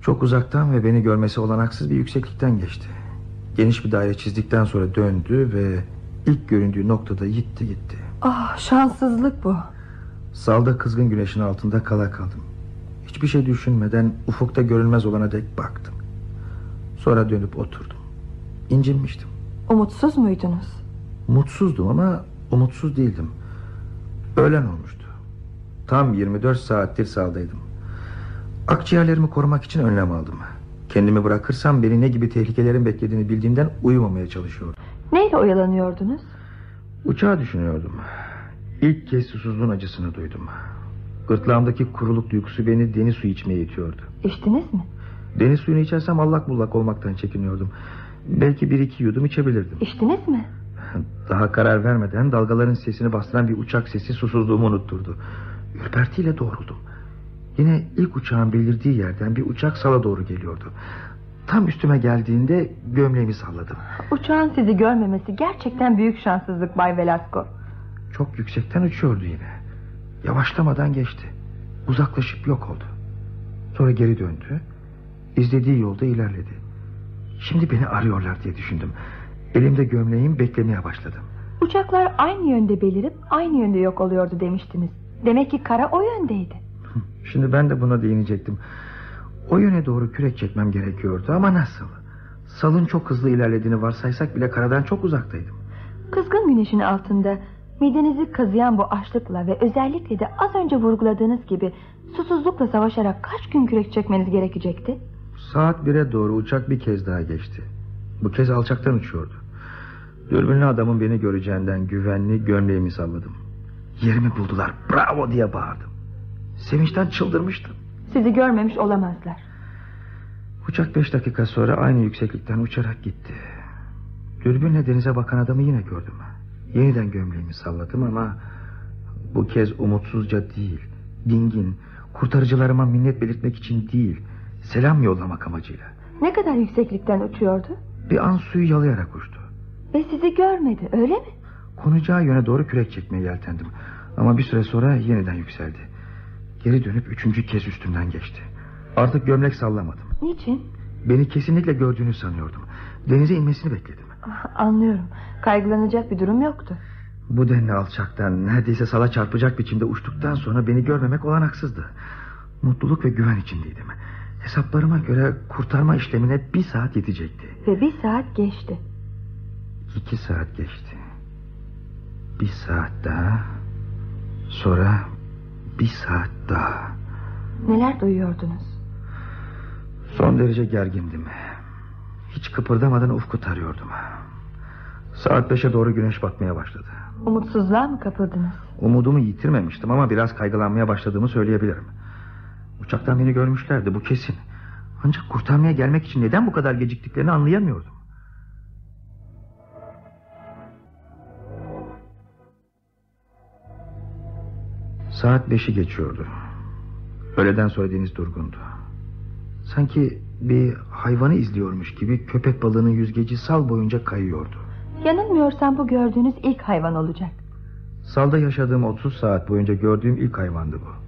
Çok uzaktan ve beni görmesi olanaksız bir yükseklikten geçti. Geniş bir daire çizdikten sonra döndü ve ilk göründüğü noktada gitti gitti. Ah şanssızlık bu. Salda kızgın güneşin altında kala kaldım. Hiçbir şey düşünmeden ufukta görünmez olana dek baktım. Sonra dönüp oturdum. İncinmiştim. Umutsuz muydunuz? Mutsuzdum ama umutsuz değildim. Öğlen olmuştu. Tam 24 saattir saldaydım. Akciğerlerimi korumak için önlem aldım. Kendimi bırakırsam beni ne gibi tehlikelerin beklediğini bildiğimden uyumamaya çalışıyordum. Neyle oyalanıyordunuz? Uçağı düşünüyordum. İlk kez susuzluğun acısını duydum. Gırtlağımdaki kuruluk duygusu beni deniz suyu içmeye itiyordu. İçtiniz mi? Deniz suyunu içersem allak bullak olmaktan çekiniyordum. Belki bir iki yudum içebilirdim. İçtiniz mi? Daha karar vermeden dalgaların sesini bastıran bir uçak sesi susuzluğumu unutturdu. Ürpertiyle doğruldum. Yine ilk uçağın belirdiği yerden bir uçak sala doğru geliyordu. Tam üstüme geldiğinde gömleğimi salladım. Uçağın sizi görmemesi gerçekten büyük şanssızlık Bay Velasco. Çok yüksekten uçuyordu yine. Yavaşlamadan geçti. Uzaklaşıp yok oldu. Sonra geri döndü. İzlediği yolda ilerledi. Şimdi beni arıyorlar diye düşündüm. Elimde gömleğim beklemeye başladım. Uçaklar aynı yönde belirip aynı yönde yok oluyordu demiştiniz. Demek ki kara o yöndeydi. Şimdi ben de buna değinecektim. O yöne doğru kürek çekmem gerekiyordu ama nasıl? Salın çok hızlı ilerlediğini varsaysak bile karadan çok uzaktaydım. Kızgın güneşin altında midenizi kazıyan bu açlıkla ve özellikle de az önce vurguladığınız gibi susuzlukla savaşarak kaç gün kürek çekmeniz gerekecekti? Saat bire doğru uçak bir kez daha geçti. Bu kez alçaktan uçuyordu. Dürbünlü adamın beni göreceğinden güvenli gömleğimi salladım. Yerimi buldular bravo diye bağırdım. Sevinçten çıldırmıştım. Sizi görmemiş olamazlar. Uçak beş dakika sonra aynı yükseklikten uçarak gitti. Dürbünle denize bakan adamı yine gördüm. Yeniden gömleğimi salladım ama... ...bu kez umutsuzca değil... ...dingin, kurtarıcılarıma minnet belirtmek için değil... ...selam yollamak amacıyla. Ne kadar yükseklikten uçuyordu? Bir an suyu yalayarak uçtu. Ve sizi görmedi öyle mi? Konacağı yöne doğru kürek çekmeye yeltendim. Ama bir süre sonra yeniden yükseldi. Geri dönüp üçüncü kez üstümden geçti. Artık gömlek sallamadım. Niçin? Beni kesinlikle gördüğünü sanıyordum. Denize inmesini bekledim. Anlıyorum. Kaygılanacak bir durum yoktu. Bu denli alçaktan neredeyse sala çarpacak biçimde uçtuktan sonra beni görmemek olanaksızdı. Mutluluk ve güven içindeydim. Hesaplarıma göre kurtarma işlemine bir saat yetecekti. Ve bir saat geçti. İki saat geçti. Bir saat daha. Sonra bir saat daha. Neler duyuyordunuz? Son derece gergindim. Hiç kıpırdamadan ufku tarıyordum. Saat beşe doğru güneş batmaya başladı. Umutsuzluğa mı kapıldınız? Umudumu yitirmemiştim ama biraz kaygılanmaya başladığımı söyleyebilirim. Uçaktan beni görmüşlerdi bu kesin. Ancak kurtarmaya gelmek için neden bu kadar geciktiklerini anlayamıyordum. Saat beşi geçiyordu. Öğleden sonra deniz durgundu. Sanki bir hayvanı izliyormuş gibi köpek balığının yüzgeci sal boyunca kayıyordu. Yanılmıyorsam bu gördüğünüz ilk hayvan olacak. Salda yaşadığım 30 saat boyunca gördüğüm ilk hayvandı bu.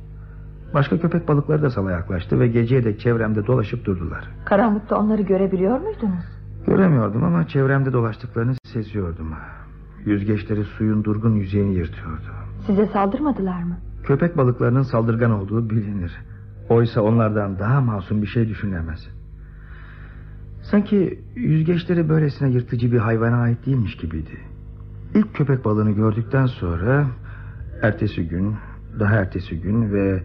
Başka köpek balıkları da sala yaklaştı ve geceye dek çevremde dolaşıp durdular. Karanlıkta onları görebiliyor muydunuz? Göremiyordum ama çevremde dolaştıklarını seziyordum. Yüzgeçleri suyun durgun yüzeyini yırtıyordu. Size saldırmadılar mı? Köpek balıklarının saldırgan olduğu bilinir. Oysa onlardan daha masum bir şey düşünemez. Sanki yüzgeçleri böylesine yırtıcı bir hayvana ait değilmiş gibiydi. İlk köpek balığını gördükten sonra... ...ertesi gün, daha ertesi gün ve...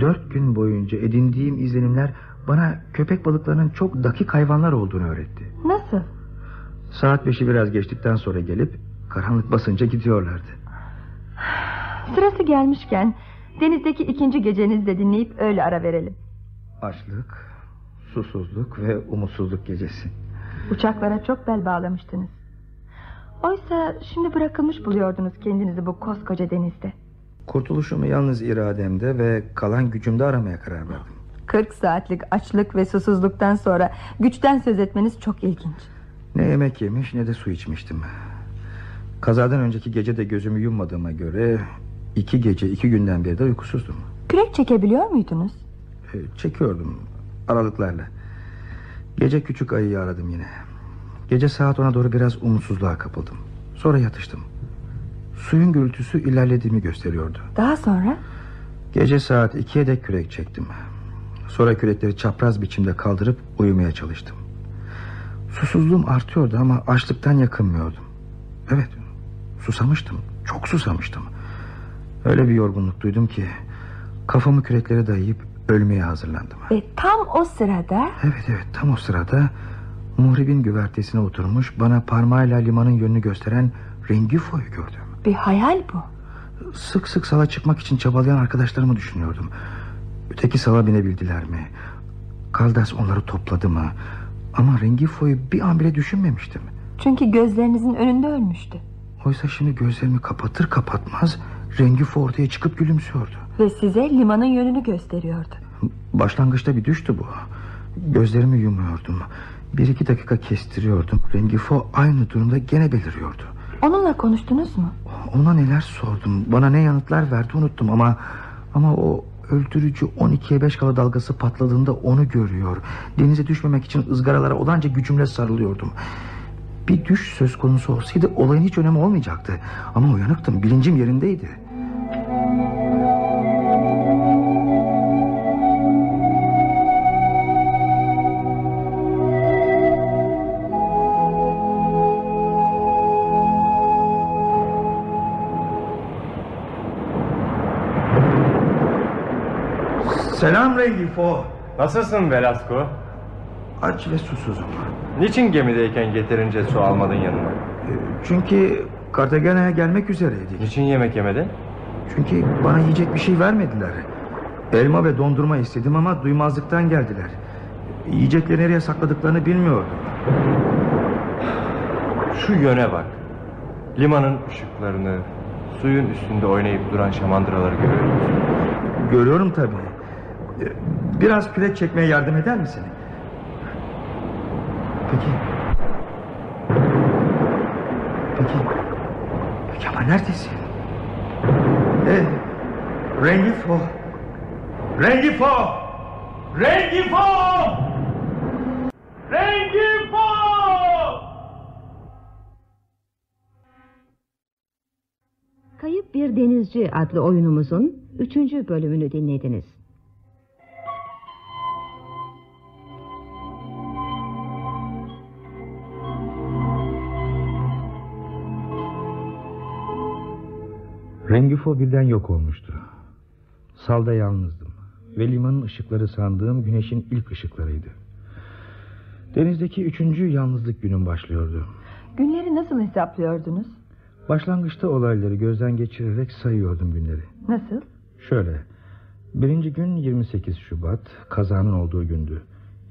...dört gün boyunca edindiğim izlenimler... ...bana köpek balıklarının çok dakik hayvanlar olduğunu öğretti. Nasıl? Saat beşi biraz geçtikten sonra gelip... ...karanlık basınca gidiyorlardı. Sırası gelmişken denizdeki ikinci gecenizi de dinleyip öyle ara verelim. Açlık, susuzluk ve umutsuzluk gecesi. Uçaklara çok bel bağlamıştınız. Oysa şimdi bırakılmış buluyordunuz kendinizi bu koskoca denizde. Kurtuluşumu yalnız irademde ve kalan gücümde aramaya karar verdim. 40 saatlik açlık ve susuzluktan sonra güçten söz etmeniz çok ilginç. Ne yemek yemiş ne de su içmiştim. Kazadan önceki gece de gözümü yummadığıma göre... ...iki gece iki günden beri de uykusuzdum. Kürek çekebiliyor muydunuz? E, Çekiyordum aralıklarla. Gece küçük ayıyı aradım yine. Gece saat ona doğru biraz umutsuzluğa kapıldım. Sonra yatıştım. Suyun gürültüsü ilerlediğimi gösteriyordu. Daha sonra? Gece saat ikiye dek kürek çektim. Sonra kürekleri çapraz biçimde kaldırıp uyumaya çalıştım. Susuzluğum artıyordu ama açlıktan yakınmıyordum. Evet, susamıştım. Çok susamıştım. Öyle bir yorgunluk duydum ki... ...kafamı küreklere dayayıp ölmeye hazırlandım. Ve tam o sırada... Evet evet tam o sırada... ...muhribin güvertesine oturmuş... ...bana parmağıyla limanın yönünü gösteren... ...Rengifo'yu gördüm. Bir hayal bu. Sık sık sala çıkmak için çabalayan arkadaşlarımı düşünüyordum. Öteki sala binebildiler mi? Kaldas onları topladı mı? Ama Rengifo'yu bir an bile düşünmemiştim. Çünkü gözlerinizin önünde ölmüştü. Oysa şimdi gözlerimi kapatır kapatmaz... Rengifo ortaya çıkıp gülümsüyordu. Ve size limanın yönünü gösteriyordu. Başlangıçta bir düştü bu. Gözlerimi yumuyordum. Bir iki dakika kestiriyordum. Rengifo aynı durumda gene beliriyordu. Onunla konuştunuz mu? Ona neler sordum. Bana ne yanıtlar verdi unuttum ama... Ama o öldürücü 12'ye 5 kala dalgası patladığında onu görüyor. Denize düşmemek için ızgaralara olanca gücümle sarılıyordum. Bir düş söz konusu olsaydı olayın hiç önemi olmayacaktı. Ama uyanıktım, bilincim yerindeydi. Selam Rengifo. Nasılsın Velasco? Aç ve susuzum. Niçin gemideyken yeterince su almadın yanına? Ee, Çünkü Cartagena'ya gelmek üzereydik. Niçin yemek yemedin? Çünkü bana yiyecek bir şey vermediler. Elma ve dondurma istedim ama duymazlıktan geldiler. Yiyecekleri nereye sakladıklarını bilmiyordum. Şu yöne bak. Limanın ışıklarını, suyun üstünde oynayıp duran şamandıraları görüyor musun? Görüyorum tabii. Ee, Biraz kürek çekmeye yardım eder misin? Peki. Peki. Peki ama neredesin? Eh, Rengifo. Rengifo! Rengifo! Rengifo! Kayıp Bir Denizci adlı oyunumuzun 3. bölümünü dinlediniz. Rengifo birden yok olmuştu. Salda yalnızdım. Ve limanın ışıkları sandığım güneşin ilk ışıklarıydı. Denizdeki üçüncü yalnızlık günüm başlıyordu. Günleri nasıl hesaplıyordunuz? Başlangıçta olayları gözden geçirerek sayıyordum günleri. Nasıl? Şöyle. Birinci gün 28 Şubat, kazanın olduğu gündü.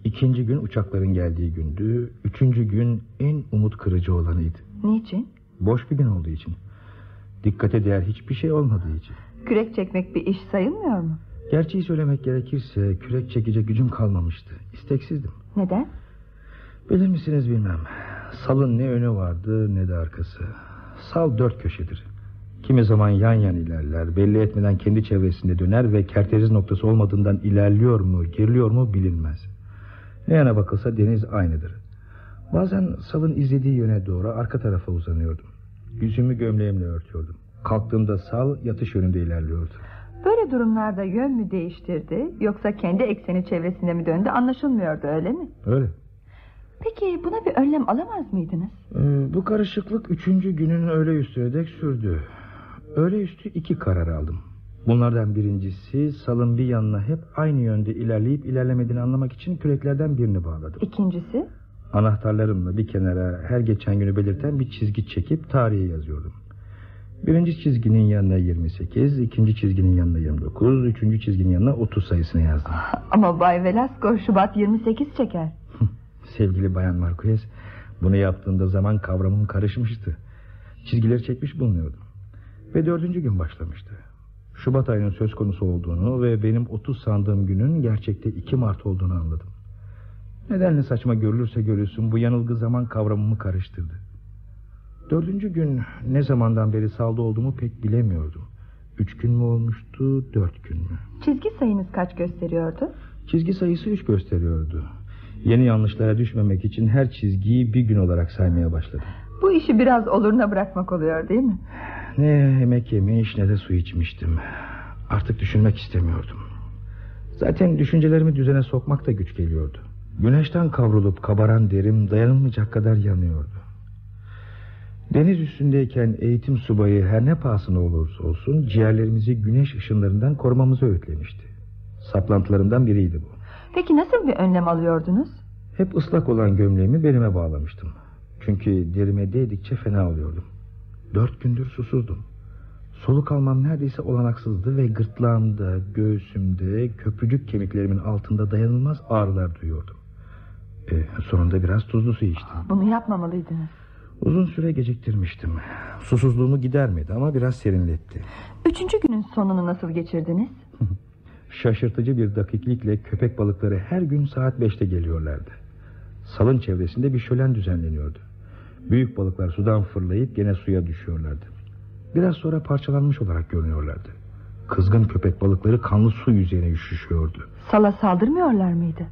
İkinci gün uçakların geldiği gündü. Üçüncü gün en umut kırıcı olanıydı. Niçin? Boş bir gün olduğu için. Dikkate değer hiçbir şey olmadığı için. Kürek çekmek bir iş sayılmıyor mu? Gerçeği söylemek gerekirse kürek çekecek gücüm kalmamıştı. İsteksizdim. Neden? Bilir misiniz bilmem. Salın ne önü vardı ne de arkası. Sal dört köşedir. Kimi zaman yan yan ilerler, belli etmeden kendi çevresinde döner ve kerteriz noktası olmadığından ilerliyor mu, geriliyor mu bilinmez. Ne yana bakılsa deniz aynıdır. Bazen salın izlediği yöne doğru arka tarafa uzanıyordum. Yüzümü gömleğimle örtüyordum. Kalktığımda sal yatış yönünde ilerliyordu. Böyle durumlarda yön mü değiştirdi yoksa kendi ekseni çevresinde mi döndü anlaşılmıyordu öyle mi? Öyle. Peki buna bir önlem alamaz mıydınız? Ee, bu karışıklık üçüncü günün öğle üstüne dek sürdü. Öğle üstü iki karar aldım. Bunlardan birincisi salın bir yanına hep aynı yönde ilerleyip ilerlemediğini anlamak için küreklerden birini bağladım. İkincisi? Anahtarlarımla bir kenara her geçen günü belirten bir çizgi çekip tarihi yazıyordum. Birinci çizginin yanına 28, ikinci çizginin yanına 29, üçüncü çizginin yanına 30 sayısını yazdım. Ama Bay Velasco Şubat 28 çeker. Sevgili Bayan Marquez Bunu yaptığında zaman kavramım karışmıştı Çizgileri çekmiş bulunuyordum Ve dördüncü gün başlamıştı Şubat ayının söz konusu olduğunu Ve benim 30 sandığım günün Gerçekte 2 Mart olduğunu anladım Nedenle saçma görülürse görülsün Bu yanılgı zaman kavramımı karıştırdı Dördüncü gün ne zamandan beri salda olduğumu pek bilemiyordum Üç gün mü olmuştu dört gün mü Çizgi sayınız kaç gösteriyordu? Çizgi sayısı üç gösteriyordu Yeni yanlışlara düşmemek için her çizgiyi bir gün olarak saymaya başladım. Bu işi biraz oluruna bırakmak oluyor değil mi? Ne yemek yemiş ne de su içmiştim. Artık düşünmek istemiyordum. Zaten düşüncelerimi düzene sokmak da güç geliyordu. Güneşten kavrulup kabaran derim dayanılmayacak kadar yanıyordu. Deniz üstündeyken eğitim subayı her ne pahasına olursa olsun ciğerlerimizi güneş ışınlarından korumamızı öğütlemişti. Saplantılarımdan biriydi bu. Peki nasıl bir önlem alıyordunuz? Hep ıslak olan gömleğimi belime bağlamıştım. Çünkü derime değdikçe fena oluyordum. Dört gündür susuzdum. Soluk almam neredeyse olanaksızdı ve gırtlağımda, göğsümde, köprücük kemiklerimin altında dayanılmaz ağrılar duyuyordum. E, sonunda biraz tuzlu su içtim. Bunu yapmamalıydınız. Uzun süre geciktirmiştim. Susuzluğumu gidermedi ama biraz serinletti. Üçüncü günün sonunu nasıl geçirdiniz? Şaşırtıcı bir dakiklikle köpek balıkları her gün saat beşte geliyorlardı. Salın çevresinde bir şölen düzenleniyordu. Büyük balıklar sudan fırlayıp gene suya düşüyorlardı. Biraz sonra parçalanmış olarak görünüyorlardı. Kızgın köpek balıkları kanlı su yüzeyine üşüşüyordu. Sala saldırmıyorlar mıydı?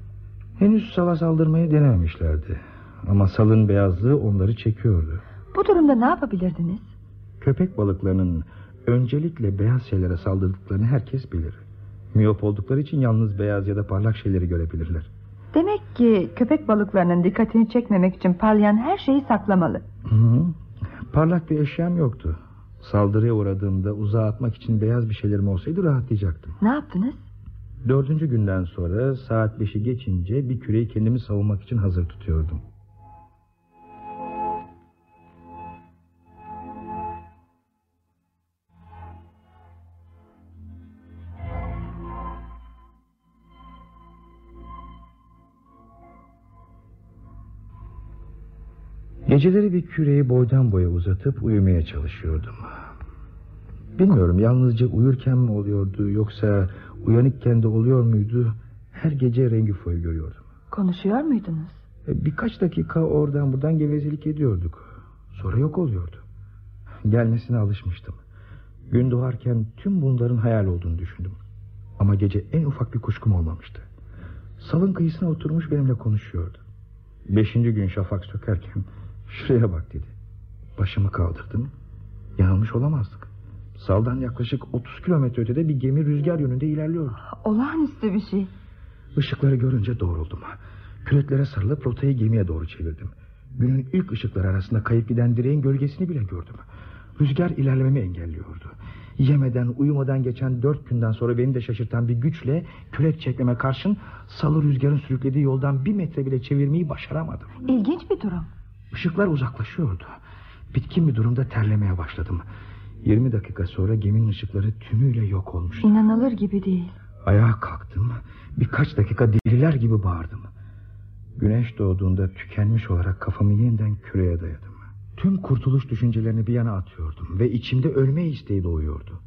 Henüz sala saldırmayı denememişlerdi. Ama salın beyazlığı onları çekiyordu. Bu durumda ne yapabilirdiniz? Köpek balıklarının öncelikle beyaz şeylere saldırdıklarını herkes bilir. Miyop oldukları için yalnız beyaz ya da parlak şeyleri görebilirler. Demek ki köpek balıklarının dikkatini çekmemek için parlayan her şeyi saklamalı. Hı -hı. Parlak bir eşyam yoktu. Saldırıya uğradığımda uzağa atmak için beyaz bir şeylerim olsaydı rahatlayacaktım. Ne yaptınız? Dördüncü günden sonra saat beşi geçince bir küreyi kendimi savunmak için hazır tutuyordum. Geceleri bir küreyi boydan boya uzatıp uyumaya çalışıyordum. Bilmiyorum yalnızca uyurken mi oluyordu yoksa uyanıkken de oluyor muydu? Her gece rengi foyu görüyordum. Konuşuyor muydunuz? E, Birkaç dakika oradan buradan gevezelik ediyorduk. Sonra yok oluyordu. Gelmesine alışmıştım. Gün doğarken tüm bunların hayal olduğunu düşündüm. Ama gece en ufak bir kuşkum olmamıştı. Salın kıyısına oturmuş benimle konuşuyordu. Beşinci gün şafak sökerken şuraya bak dedi. Başımı kaldırdım. Yanılmış olamazdık. Saldan yaklaşık 30 kilometre ötede bir gemi rüzgar yönünde ilerliyordu. Olağanüstü bir şey. Işıkları görünce doğruldum. Küreklere sarılıp rotayı gemiye doğru çevirdim. Günün ilk ışıkları arasında kayıp giden direğin gölgesini bile gördüm. Rüzgar ilerlememi engelliyordu. Yemeden uyumadan geçen dört günden sonra beni de şaşırtan bir güçle kürek çekmeme karşın salı rüzgarın sürüklediği yoldan bir metre bile çevirmeyi başaramadım. İlginç bir durum. Işıklar uzaklaşıyordu. Bitkin bir durumda terlemeye başladım. 20 dakika sonra geminin ışıkları tümüyle yok olmuştu. İnanılır gibi değil. Ayağa kalktım. Birkaç dakika deliler gibi bağırdım. Güneş doğduğunda tükenmiş olarak kafamı yeniden küreye dayadım. Tüm kurtuluş düşüncelerini bir yana atıyordum ve içimde ölme isteği doğuyordu.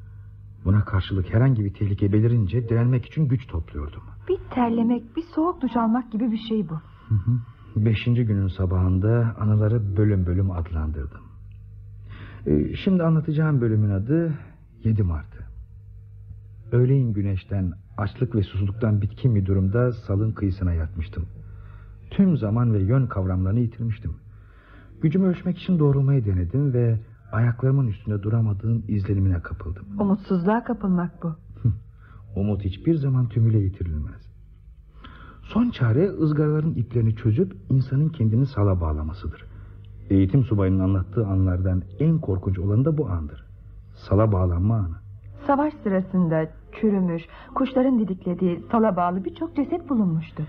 Buna karşılık herhangi bir tehlike belirince direnmek için güç topluyordum. Bir terlemek, bir soğuk duş almak gibi bir şey bu. Hı hı. Beşinci günün sabahında anıları bölüm bölüm adlandırdım. Ee, Şimdi anlatacağım bölümün adı 7 Mart'ı. Öğleyin güneşten, açlık ve susuzluktan bitkin bir durumda salın kıyısına yatmıştım. Tüm zaman ve yön kavramlarını yitirmiştim. Gücümü ölçmek için doğrulmayı denedim ve ayaklarımın üstünde duramadığım izlenimine kapıldım. Umutsuzluğa kapılmak bu. Umut hiçbir zaman tümüyle yitirilmez. Son çare ızgaraların iplerini çözüp insanın kendini sala bağlamasıdır. Eğitim subayının anlattığı anlardan en korkunç olanı da bu andır. Sala bağlanma anı. Savaş sırasında çürümüş, kuşların didiklediği sala bağlı birçok ceset bulunmuştu.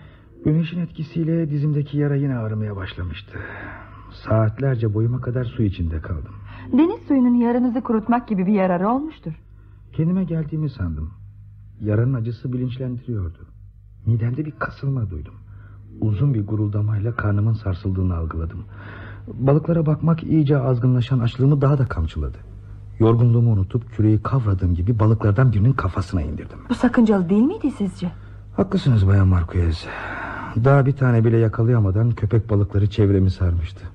Güneşin etkisiyle dizimdeki yara yine ağrımaya başlamıştı. Saatlerce boyuma kadar su içinde kaldım. Deniz suyunun yaranızı kurutmak gibi bir yararı olmuştur. Kendime geldiğimi sandım. Yaranın acısı bilinçlendiriyordu. Midemde bir kasılma duydum. Uzun bir guruldamayla karnımın sarsıldığını algıladım. Balıklara bakmak iyice azgınlaşan açlığımı daha da kamçıladı. Yorgunluğumu unutup küreği kavradığım gibi balıklardan birinin kafasına indirdim. Bu sakıncalı değil miydi sizce? Haklısınız Bayan Marquez. Daha bir tane bile yakalayamadan köpek balıkları çevremi sarmıştı.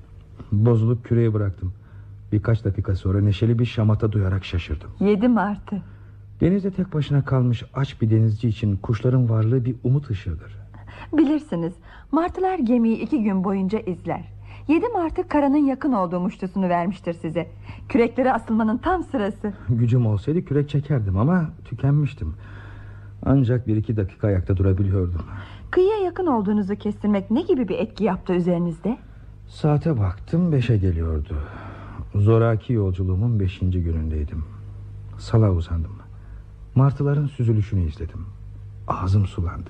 Bozulup küreği bıraktım. Birkaç dakika sonra neşeli bir şamata duyarak şaşırdım. 7 Mart'ı. Denizde tek başına kalmış aç bir denizci için kuşların varlığı bir umut ışığıdır. Bilirsiniz, martılar gemiyi iki gün boyunca izler. 7 Mart'ı karanın yakın olduğu muştusunu vermiştir size. Küreklere asılmanın tam sırası. Gücüm olsaydı kürek çekerdim ama tükenmiştim. Ancak bir iki dakika ayakta durabiliyordum. Kıyıya yakın olduğunuzu kestirmek ne gibi bir etki yaptı üzerinizde? Saate baktım beşe geliyordu. Zoraki yolculuğumun beşinci günündeydim. Sala uzandım. Martıların süzülüşünü izledim. Ağzım sulandı.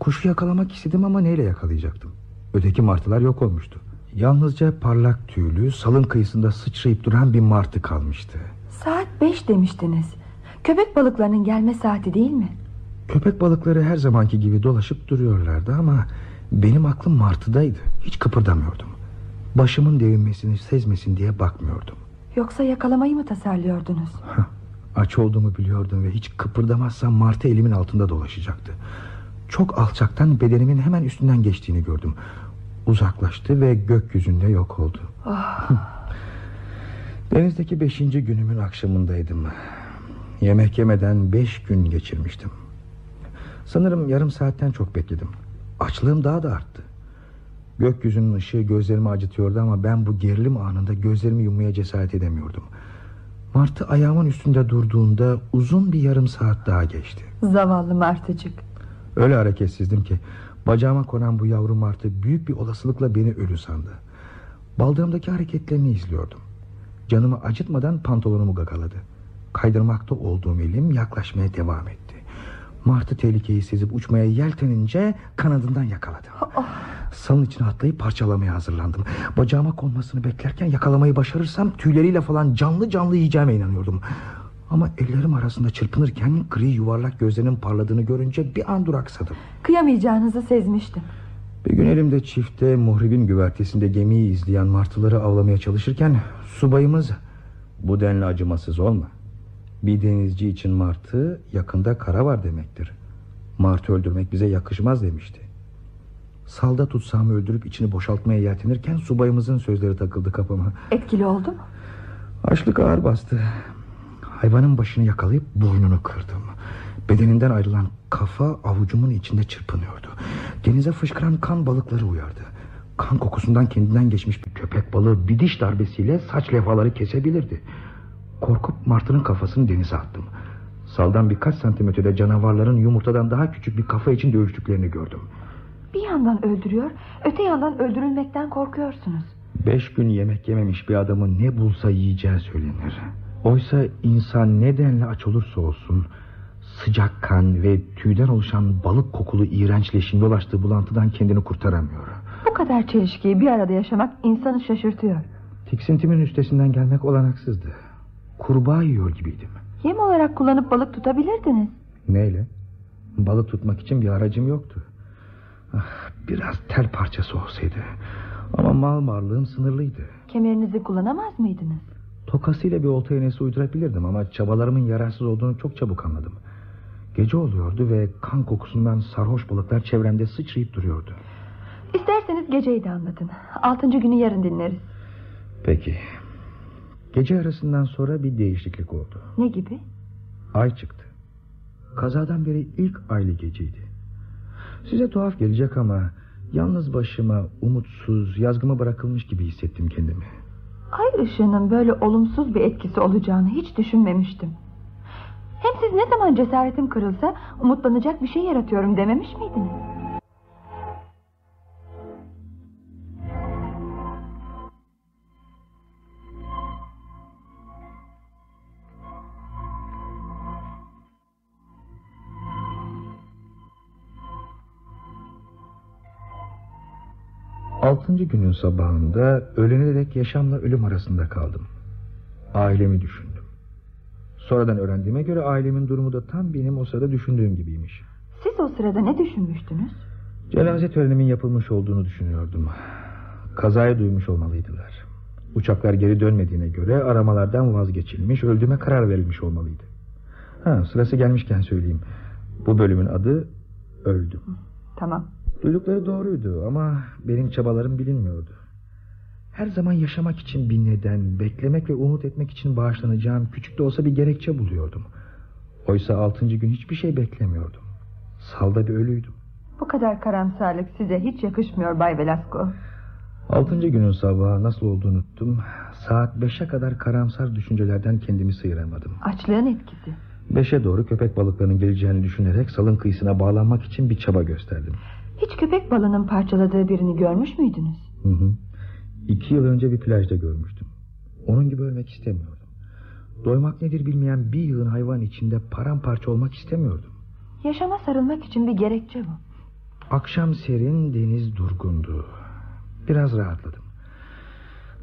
Kuşu yakalamak istedim ama neyle yakalayacaktım? Öteki martılar yok olmuştu. Yalnızca parlak tüylü salın kıyısında sıçrayıp duran bir martı kalmıştı. Saat 5 demiştiniz. Köpek balıklarının gelme saati değil mi? Köpek balıkları her zamanki gibi dolaşıp duruyorlardı ama benim aklım martıdaydı. Hiç kıpırdamıyordum. Başımın devinmesini sezmesin diye bakmıyordum. Yoksa yakalamayı mı tasarlıyordunuz? Aç olduğumu biliyordum ve hiç kıpırdamazsam martı elimin altında dolaşacaktı. Çok alçaktan bedenimin hemen üstünden geçtiğini gördüm. Uzaklaştı ve gökyüzünde yok oldu. Denizdeki beşinci günümün akşamındaydım. Yemek yemeden beş gün geçirmiştim. Sanırım yarım saatten çok bekledim. Açlığım daha da arttı. Gökyüzünün ışığı gözlerimi acıtıyordu ama ben bu gerilim anında gözlerimi yummaya cesaret edemiyordum. Martı ayağımın üstünde durduğunda uzun bir yarım saat daha geçti. Zavallı martıcık. Öyle hareketsizdim ki bacağıma konan bu yavru martı büyük bir olasılıkla beni ölü sandı. Baldırımdaki hareketlerini izliyordum. Canımı acıtmadan pantolonumu gagaladı. Kaydırmakta olduğum elim yaklaşmaya devam etti. Martı tehlikeyi sezip uçmaya yeltenince kanadından yakaladı. Salın içine atlayıp parçalamaya hazırlandım. Bacağıma konmasını beklerken yakalamayı başarırsam tüyleriyle falan canlı canlı yiyeceğime inanıyordum. Ama ellerim arasında çırpınırken gri yuvarlak gözlerinin parladığını görünce bir an duraksadım. Kıyamayacağınızı sezmiştim. Bir gün elimde çifte muhribin güvertesinde gemiyi izleyen martıları avlamaya çalışırken subayımız bu denli acımasız olma. Bir denizci için martı yakında kara var demektir. Martı öldürmek bize yakışmaz demişti. Salda tutsağımı öldürüp içini boşaltmaya yeltenirken subayımızın sözleri takıldı kafama. Etkili oldu mu? Açlık ağır bastı. Hayvanın başını yakalayıp burnunu kırdım. Bedeninden ayrılan kafa avucumun içinde çırpınıyordu. Denize fışkıran kan balıkları uyardı. Kan kokusundan kendinden geçmiş bir köpek balığı bir diş darbesiyle saç levhaları kesebilirdi. Korkup martının kafasını denize attım. Saldan birkaç santimetrede canavarların yumurtadan daha küçük bir kafa için dövüştüklerini gördüm. Bir yandan öldürüyor, öte yandan öldürülmekten korkuyorsunuz. Beş gün yemek yememiş bir adamın ne bulsa yiyeceği söylenir. Oysa insan nedenle aç olursa olsun... ...sıcak kan ve tüyden oluşan balık kokulu iğrenç leşin yol açtığı bulantıdan kendini kurtaramıyor. Bu kadar çelişkiyi bir arada yaşamak insanı şaşırtıyor. Tiksintimin üstesinden gelmek olanaksızdı. Kurbağa yiyor gibiydim. Yem olarak kullanıp balık tutabilirdiniz. Neyle? Balık tutmak için bir aracım yoktu. Ah, biraz tel parçası olsaydı. Ama mal varlığım sınırlıydı. Kemerinizi kullanamaz mıydınız? Tokasıyla bir olta iğnesi uydurabilirdim ama çabalarımın yararsız olduğunu çok çabuk anladım. Gece oluyordu ve kan kokusundan sarhoş balıklar çevremde sıçrayıp duruyordu. İsterseniz geceyi de anlatın. Altıncı günü yarın dinleriz. Peki. Gece yarısından sonra bir değişiklik oldu. Ne gibi? Ay çıktı. Kazadan beri ilk aylı geceydi. Size tuhaf gelecek ama yalnız başıma umutsuz, yazgıma bırakılmış gibi hissettim kendimi. Ay ışığının böyle olumsuz bir etkisi olacağını hiç düşünmemiştim. Hem siz ne zaman cesaretim kırılsa umutlanacak bir şey yaratıyorum dememiş miydiniz? Altıncı günün sabahında öğlene dek yaşamla ölüm arasında kaldım. Ailemi düşündüm. Sonradan öğrendiğime göre ailemin durumu da tam benim o sırada düşündüğüm gibiymiş. Siz o sırada ne düşünmüştünüz? Cenaze törenimin yapılmış olduğunu düşünüyordum. Kazayı duymuş olmalıydılar. Uçaklar geri dönmediğine göre aramalardan vazgeçilmiş, öldüğüme karar verilmiş olmalıydı. Ha, sırası gelmişken söyleyeyim. Bu bölümün adı Öldüm. Tamam. Duydukları doğruydu ama benim çabalarım bilinmiyordu. Her zaman yaşamak için bir neden, beklemek ve umut etmek için bağışlanacağım küçük de olsa bir gerekçe buluyordum. Oysa altıncı gün hiçbir şey beklemiyordum. Salda bir ölüydüm. Bu kadar karamsarlık size hiç yakışmıyor Bay Velasco. Altıncı günün sabahı nasıl olduğunu unuttum. Saat beşe kadar karamsar düşüncelerden kendimi sıyıramadım. Açlığın etkisi. Beşe doğru köpek balıklarının geleceğini düşünerek salın kıyısına bağlanmak için bir çaba gösterdim. Hiç köpek balığının parçaladığı birini görmüş müydünüz? Hı hı. İki yıl önce bir plajda görmüştüm. Onun gibi ölmek istemiyordum. Doymak nedir bilmeyen bir yığın hayvan içinde paramparça olmak istemiyordum. Yaşama sarılmak için bir gerekçe bu. Akşam serin deniz durgundu. Biraz rahatladım.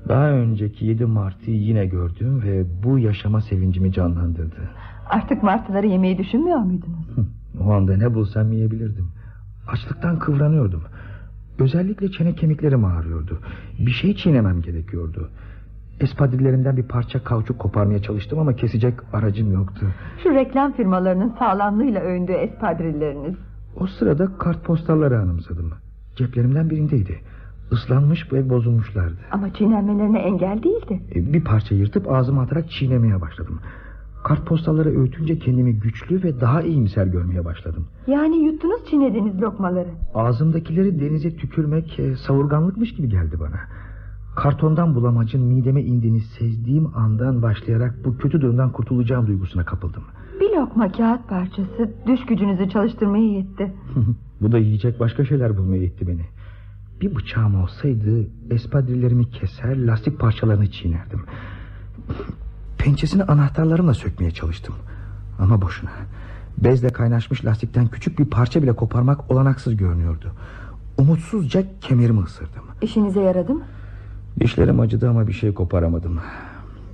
Daha önceki 7 Mart'ı yine gördüm ve bu yaşama sevincimi canlandırdı. Artık martıları yemeyi düşünmüyor muydunuz? O anda ne bulsam yiyebilirdim. Açlıktan kıvranıyordum. Özellikle çene kemiklerim ağrıyordu. Bir şey çiğnemem gerekiyordu. Espadrillerimden bir parça kauçuk koparmaya çalıştım ama kesecek aracım yoktu. Şu reklam firmalarının sağlamlığıyla övündüğü espadrilleriniz. O sırada kartpostalları anımsadım. Ceplerimden birindeydi. Islanmış ve bozulmuşlardı. Ama çiğnenmelerine engel değildi. E, Bir parça yırtıp ağzıma atarak çiğnemeye başladım. Kartpostalları öğütünce kendimi güçlü ve daha iyimser görmeye başladım. Yani yuttunuz çiğnediğiniz lokmaları. Ağzımdakileri denize tükürmek e, savurganlıkmış gibi geldi bana. Kartondan bulamacın mideme indiğini sezdiğim andan başlayarak bu kötü durumdan kurtulacağım duygusuna kapıldım. Bir lokma kağıt parçası düş gücünüzü çalıştırmaya yetti. bu da yiyecek başka şeyler bulmaya itti beni. Bir bıçağım olsaydı espadrillerimi keser lastik parçalarını çiğnerdim. Pençesini anahtarlarımla sökmeye çalıştım. Ama boşuna. Bezle kaynaşmış lastikten küçük bir parça bile koparmak olanaksız görünüyordu. Umutsuzca kemerimi ısırdım. İşinize yaradı mı? Dişlerim acıdı ama bir şey koparamadım.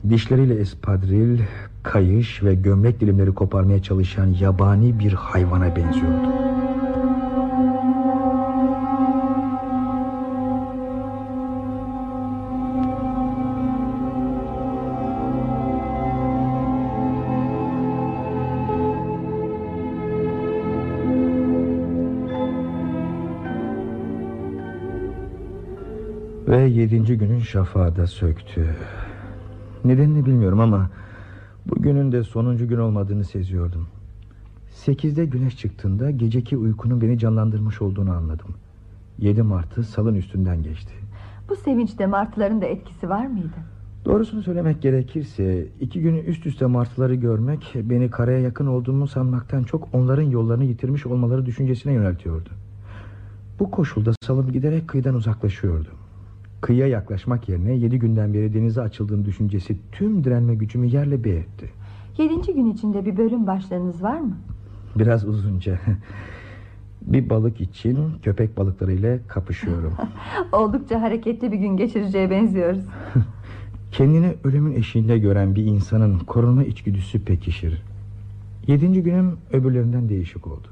Dişleriyle espadril, kayış ve gömlek dilimleri koparmaya çalışan yabani bir hayvana benziyordu. Ve yedinci günün şafağı da söktü. Nedenini bilmiyorum ama... ...bugünün de sonuncu gün olmadığını seziyordum. Sekizde güneş çıktığında... ...geceki uykunun beni canlandırmış olduğunu anladım. 7 Mart'ı salın üstünden geçti. Bu sevinçte martıların da etkisi var mıydı? Doğrusunu söylemek gerekirse... ...iki gün üst üste martıları görmek... ...beni karaya yakın olduğumu sanmaktan çok... ...onların yollarını yitirmiş olmaları düşüncesine yöneltiyordu. Bu koşulda salım giderek kıyıdan uzaklaşıyordu. Kıyıya yaklaşmak yerine yedi günden beri denize açıldığım düşüncesi tüm direnme gücümü yerle bir etti. Yedinci gün içinde bir bölüm başlarınız var mı? Biraz uzunca. bir balık için köpek balıklarıyla kapışıyorum. Oldukça hareketli bir gün geçireceğe benziyoruz. Kendini ölümün eşiğinde gören bir insanın korunma içgüdüsü pekişir. Yedinci günüm öbürlerinden değişik oldu.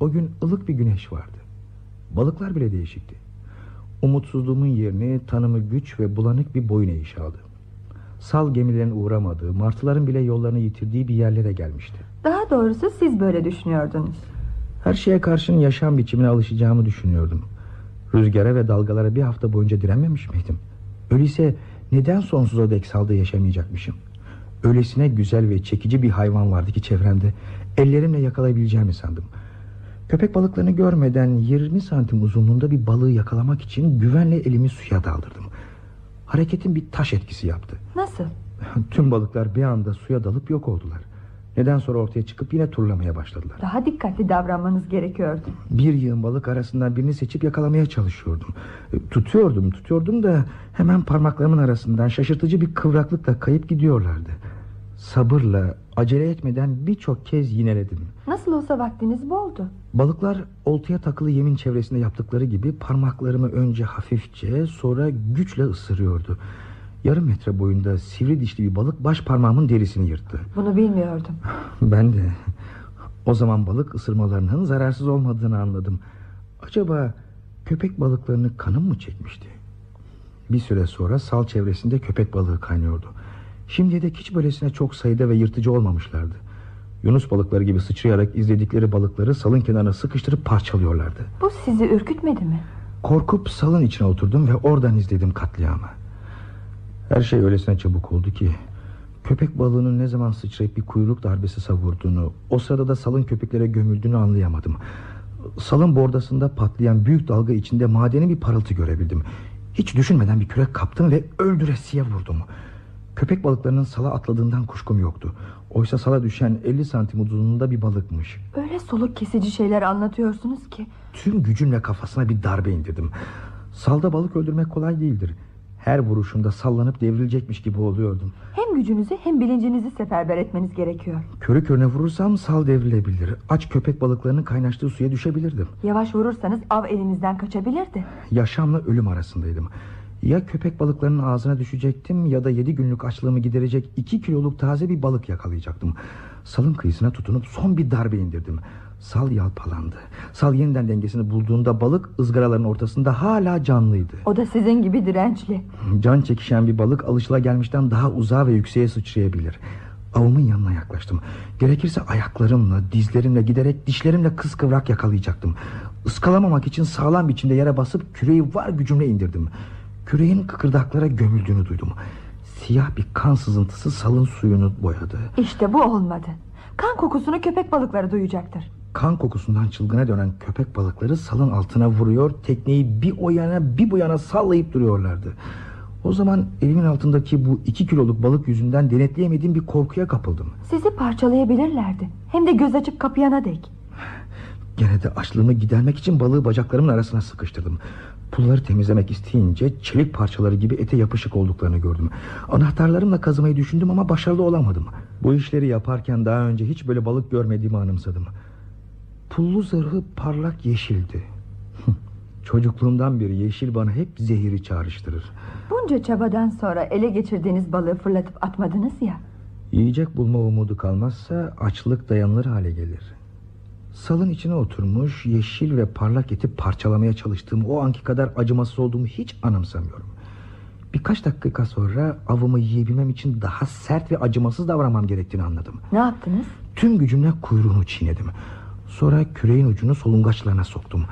O gün ılık bir güneş vardı. Balıklar bile değişikti. Umutsuzluğumun yerini tanımı güç ve bulanık bir boyun eğiş aldı. Sal gemilerin uğramadığı, martıların bile yollarını yitirdiği bir yerlere gelmişti. Daha doğrusu siz böyle düşünüyordunuz. Her şeye karşın yaşam biçimine alışacağımı düşünüyordum. Rüzgara ve dalgalara bir hafta boyunca direnmemiş miydim? Öyleyse neden sonsuza dek salda yaşamayacakmışım? Öylesine güzel ve çekici bir hayvan vardı ki çevremde. Ellerimle yakalayabileceğimi sandım. Köpek balıklarını görmeden 20 santim uzunluğunda bir balığı yakalamak için güvenle elimi suya daldırdım. Hareketin bir taş etkisi yaptı. Nasıl? Tüm balıklar bir anda suya dalıp yok oldular. Neden sonra ortaya çıkıp yine turlamaya başladılar. Daha dikkatli davranmanız gerekiyordu. Bir yığın balık arasından birini seçip yakalamaya çalışıyordum. Tutuyordum tutuyordum da hemen parmaklarımın arasından şaşırtıcı bir kıvraklıkla kayıp gidiyorlardı. Sabırla acele etmeden birçok kez yineledim. Nasıl olsa vaktiniz boldu. Balıklar oltaya takılı yemin çevresinde yaptıkları gibi parmaklarımı önce hafifçe sonra güçle ısırıyordu. Yarım metre boyunda sivri dişli bir balık baş parmağımın derisini yırttı. Bunu bilmiyordum. Ben de. O zaman balık ısırmalarının zararsız olmadığını anladım. Acaba köpek balıklarını kanım mı çekmişti? Bir süre sonra sal çevresinde köpek balığı kaynıyordu. Şimdiye dek hiç böylesine çok sayıda ve yırtıcı olmamışlardı. Yunus balıkları gibi sıçrayarak izledikleri balıkları salın kenarına sıkıştırıp parçalıyorlardı. Bu sizi ürkütmedi mi? Korkup salın içine oturdum ve oradan izledim katliamı. Her şey öylesine çabuk oldu ki... ...köpek balığının ne zaman sıçrayıp bir kuyruk darbesi savurduğunu... ...o sırada da salın köpeklere gömüldüğünü anlayamadım. Salın bordasında patlayan büyük dalga içinde madeni bir parıltı görebildim. Hiç düşünmeden bir kürek kaptım ve öldüresiye vurdum. Köpek balıklarının sala atladığından kuşkum yoktu. Oysa sala düşen 50 santim uzunluğunda bir balıkmış. Öyle soluk kesici şeyler anlatıyorsunuz ki. Tüm gücümle kafasına bir darbe indirdim. Salda balık öldürmek kolay değildir. Her vuruşumda sallanıp devrilecekmiş gibi oluyordum. Hem gücünüzü hem bilincinizi seferber etmeniz gerekiyor. Körü körüne vurursam sal devrilebilir. Aç köpek balıklarının kaynaştığı suya düşebilirdim. Yavaş vurursanız av elinizden kaçabilirdi. Yaşamla ölüm arasındaydım. Ya köpek balıklarının ağzına düşecektim ya da yedi günlük açlığımı giderecek iki kiloluk taze bir balık yakalayacaktım. Salın kıyısına tutunup son bir darbe indirdim. Sal yalpalandı. Sal yeniden dengesini bulduğunda balık ızgaraların ortasında hala canlıydı. O da sizin gibi dirençli. Can çekişen bir balık alışılagelmişten daha uzağa ve yükseğe sıçrayabilir. Avımın yanına yaklaştım. Gerekirse ayaklarımla, dizlerimle giderek dişlerimle kıskıvrak yakalayacaktım. Iskalamamak için sağlam biçimde yere basıp küreği var gücümle indirdim. Küreğin kıkırdaklara gömüldüğünü duydum. siyah bir kan sızıntısı salın suyunu boyadı. İşte bu olmadı. Kan kokusunu köpek balıkları duyacaktır. Kan kokusundan çılgına dönen köpek balıkları salın altına vuruyor, tekneyi bir o yana bir bu yana sallayıp duruyorlardı. O zaman elimin altındaki bu iki kiloluk balık yüzünden denetleyemediğim bir korkuya kapıldım. Sizi parçalayabilirlerdi. Hem de göz açıp kapayana dek. Gene de açlığımı gidermek için balığı bacaklarımın arasına sıkıştırdım. Pulları temizlemek isteyince çelik parçaları gibi ete yapışık olduklarını gördüm. Anahtarlarımla kazımayı düşündüm ama başarılı olamadım. Bu işleri yaparken daha önce hiç böyle balık görmediğimi anımsadım. Pullu zırhı parlak yeşildi. Çocukluğumdan beri yeşil bana hep zehiri çağrıştırır. Bunca çabadan sonra ele geçirdiğiniz balığı fırlatıp atmadınız ya. Yiyecek bulma umudu kalmazsa açlık dayanılır hale gelir. Salın içine oturmuş yeşil ve parlak eti parçalamaya çalıştığım o anki kadar acımasız olduğumu hiç anımsamıyorum. Birkaç dakika sonra avımı yiyebilmem için daha sert ve acımasız davranmam gerektiğini anladım. Ne yaptınız? Tüm gücümle kuyruğunu çiğnedim. Sonra küreğin ucunu solungaçlarına soktum.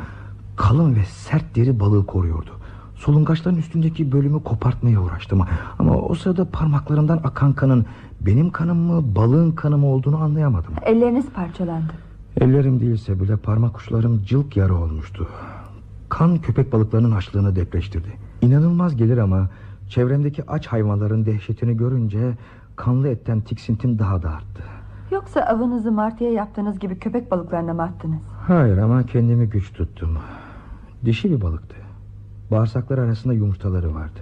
Kalın ve sert deri balığı koruyordu. Solungaçların üstündeki bölümü kopartmaya uğraştım. Ama o sırada parmaklarımdan akan kanın benim kanım mı balığın kanı mı olduğunu anlayamadım. Elleriniz parçalandı. Ellerim değilse bile parmak uçlarım cılk yara olmuştu. Kan köpek balıklarının açlığını depreştirdi. İnanılmaz gelir ama çevremdeki aç hayvanların dehşetini görünce kanlı etten tiksintim daha da arttı. Yoksa avınızı martıya yaptığınız gibi köpek balıklarına mı attınız? Hayır ama kendimi güç tuttum. Dişi bir balıktı. Bağırsaklar arasında yumurtaları vardı.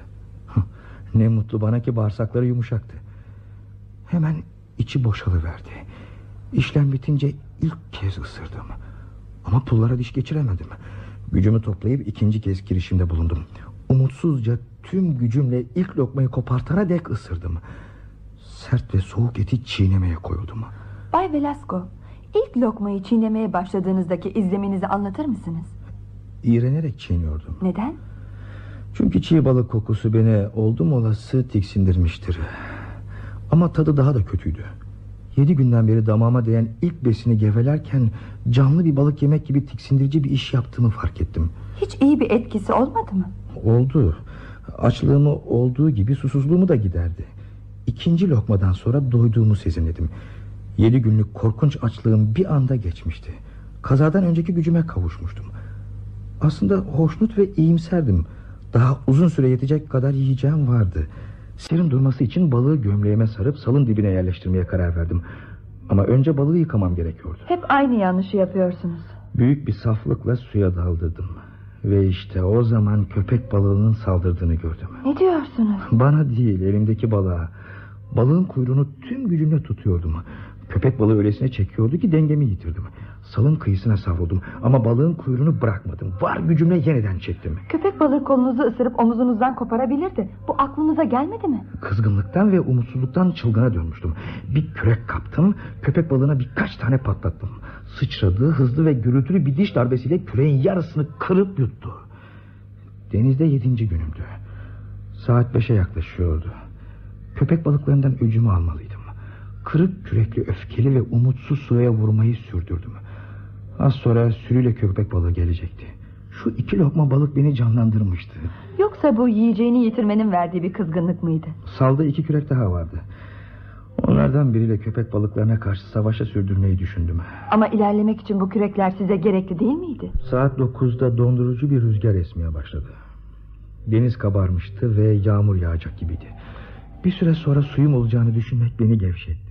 ne mutlu bana ki bağırsakları yumuşaktı. Hemen içi boşalıverdi. İşlem bitince ilk kez ısırdım. Ama pullara diş geçiremedim. Gücümü toplayıp ikinci kez girişimde bulundum. Umutsuzca tüm gücümle ilk lokmayı kopartana dek ısırdım. Sert ve soğuk eti çiğnemeye koyuldum. Bay Velasco, ilk lokmayı çiğnemeye başladığınızdaki izleminizi anlatır mısınız? İğrenerek çiğniyordum. Neden? Çünkü çiğ balık kokusu beni oldum olası tiksindirmiştir. Ama tadı daha da kötüydü. Yedi günden beri damağıma değen ilk besini gevelerken... ...canlı bir balık yemek gibi tiksindirici bir iş yaptığımı fark ettim. Hiç iyi bir etkisi olmadı mı? Oldu. Açlığımı olduğu gibi susuzluğumu da giderdi. İkinci lokmadan sonra doyduğumu sezinledim. Yedi günlük korkunç açlığım bir anda geçmişti. Kazadan önceki gücüme kavuşmuştum. Aslında hoşnut ve iyimserdim. Daha uzun süre yetecek kadar yiyeceğim vardı. Serin durması için balığı gömleğime sarıp salın dibine yerleştirmeye karar verdim. Ama önce balığı yıkamam gerekiyordu. Hep aynı yanlışı yapıyorsunuz. Büyük bir saflıkla suya daldırdım. Ve işte o zaman köpek balığının saldırdığını gördüm. Ne diyorsunuz? Bana değil elimdeki balığa. Balığın kuyruğunu tüm gücümle tutuyordum. Köpek balığı öylesine çekiyordu ki dengemi yitirdim. Salın kıyısına savruldum ama balığın kuyruğunu bırakmadım. Var gücümle yeniden çektim. Köpek balığı kolunuzu ısırıp omuzunuzdan koparabilirdi. Bu aklınıza gelmedi mi? Kızgınlıktan ve umutsuzluktan çılgına dönmüştüm. Bir kürek kaptım, köpek balığına birkaç tane patlattım. Sıçradı, hızlı ve gürültülü bir diş darbesiyle küreğin yarısını kırıp yuttu. Denizde yedinci günümdü. Saat beşe yaklaşıyordu. Köpek balıklarından öcümü almalıydım. Kırık kürekli öfkeli ve umutsuz suya vurmayı sürdürdüm. Az sonra sürüyle köpek balığı gelecekti. Şu iki lokma balık beni canlandırmıştı. Yoksa bu yiyeceğini yitirmenin verdiği bir kızgınlık mıydı? Salda iki kürek daha vardı. Onlardan biriyle köpek balıklarına karşı savaşa sürdürmeyi düşündüm. Ama ilerlemek için bu kürekler size gerekli değil miydi? Saat dokuzda dondurucu bir rüzgar esmeye başladı. Deniz kabarmıştı ve yağmur yağacak gibiydi. Bir süre sonra suyum olacağını düşünmek beni gevşetti.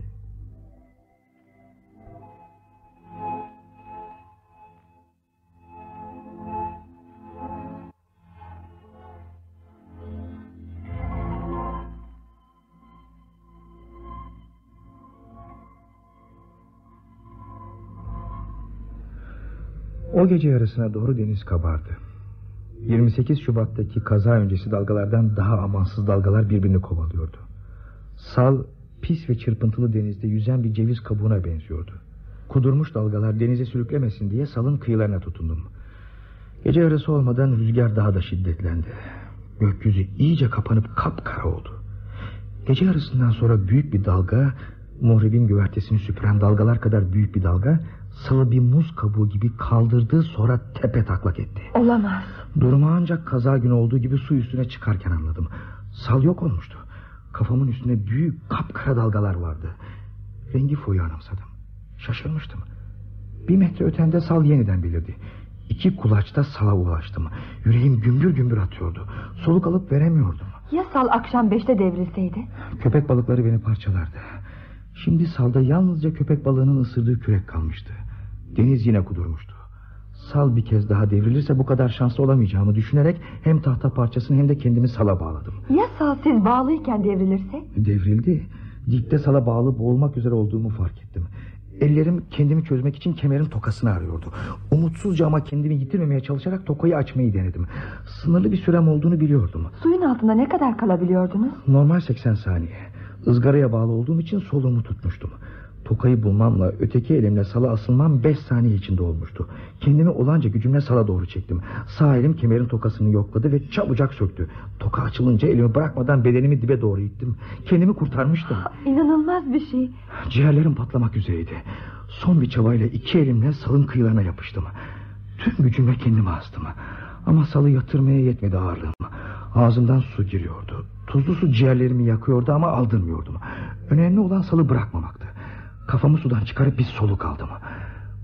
O gece yarısına doğru deniz kabardı. 28 Şubat'taki kaza öncesi dalgalardan daha amansız dalgalar birbirini kovalıyordu. Sal, pis ve çırpıntılı denizde yüzen bir ceviz kabuğuna benziyordu. Kudurmuş dalgalar denize sürüklemesin diye salın kıyılarına tutundum. Gece yarısı olmadan rüzgar daha da şiddetlendi. Gökyüzü iyice kapanıp kapkara oldu. Gece yarısından sonra büyük bir dalga, muhribin güvertesini süpüren dalgalar kadar büyük bir dalga, salı bir muz kabuğu gibi kaldırdı sonra tepe taklak etti. Olamaz. Durumu ancak kaza günü olduğu gibi su üstüne çıkarken anladım. Sal yok olmuştu. Kafamın üstünde büyük kapkara dalgalar vardı. Rengi foyu anımsadım. Şaşırmıştım. Bir metre ötende sal yeniden belirdi. İki kulaçta sala ulaştım. Yüreğim gümbür gümbür atıyordu. Soluk alıp veremiyordum. Ya sal akşam beşte devrilseydi? Köpek balıkları beni parçalardı. Şimdi salda yalnızca köpek balığının ısırdığı kürek kalmıştı. Deniz yine kudurmuştu. Sal bir kez daha devrilirse bu kadar şanslı olamayacağımı düşünerek hem tahta parçasını hem de kendimi sala bağladım. Ya sal siz bağlıyken devrilirse? Devrildi. Dipte sala bağlı boğulmak üzere olduğumu fark ettim. Ellerim kendimi çözmek için kemerin tokasını arıyordu. Umutsuzca ama kendimi yitirmemeye çalışarak tokayı açmayı denedim. Sınırlı bir sürem olduğunu biliyordum. Suyun altında ne kadar kalabiliyordunuz? Normal 80 saniye. Izgaraya bağlı olduğum için soluğumu tutmuştum. Tokayı bulmamla öteki elimle sala asılmam 5 saniye içinde olmuştu. Kendimi olanca gücümle sala doğru çektim. Sağ elim kemerin tokasını yokladı ve çabucak söktü. Toka açılınca elimi bırakmadan bedenimi dibe doğru ittim. Kendimi kurtarmıştım. İnanılmaz bir şey. Ciğerlerim patlamak üzereydi. Son bir çabayla iki elimle salın kıyılarına yapıştım. Tüm gücümle kendimi astım. Ama salı yatırmaya yetmedi ağırlığım. Ağzımdan su giriyordu. Tuzlu su ciğerlerimi yakıyordu ama aldırmıyordum. Önemli olan salı bırakmamaktı. Kafamı sudan çıkarıp bir soluk aldım.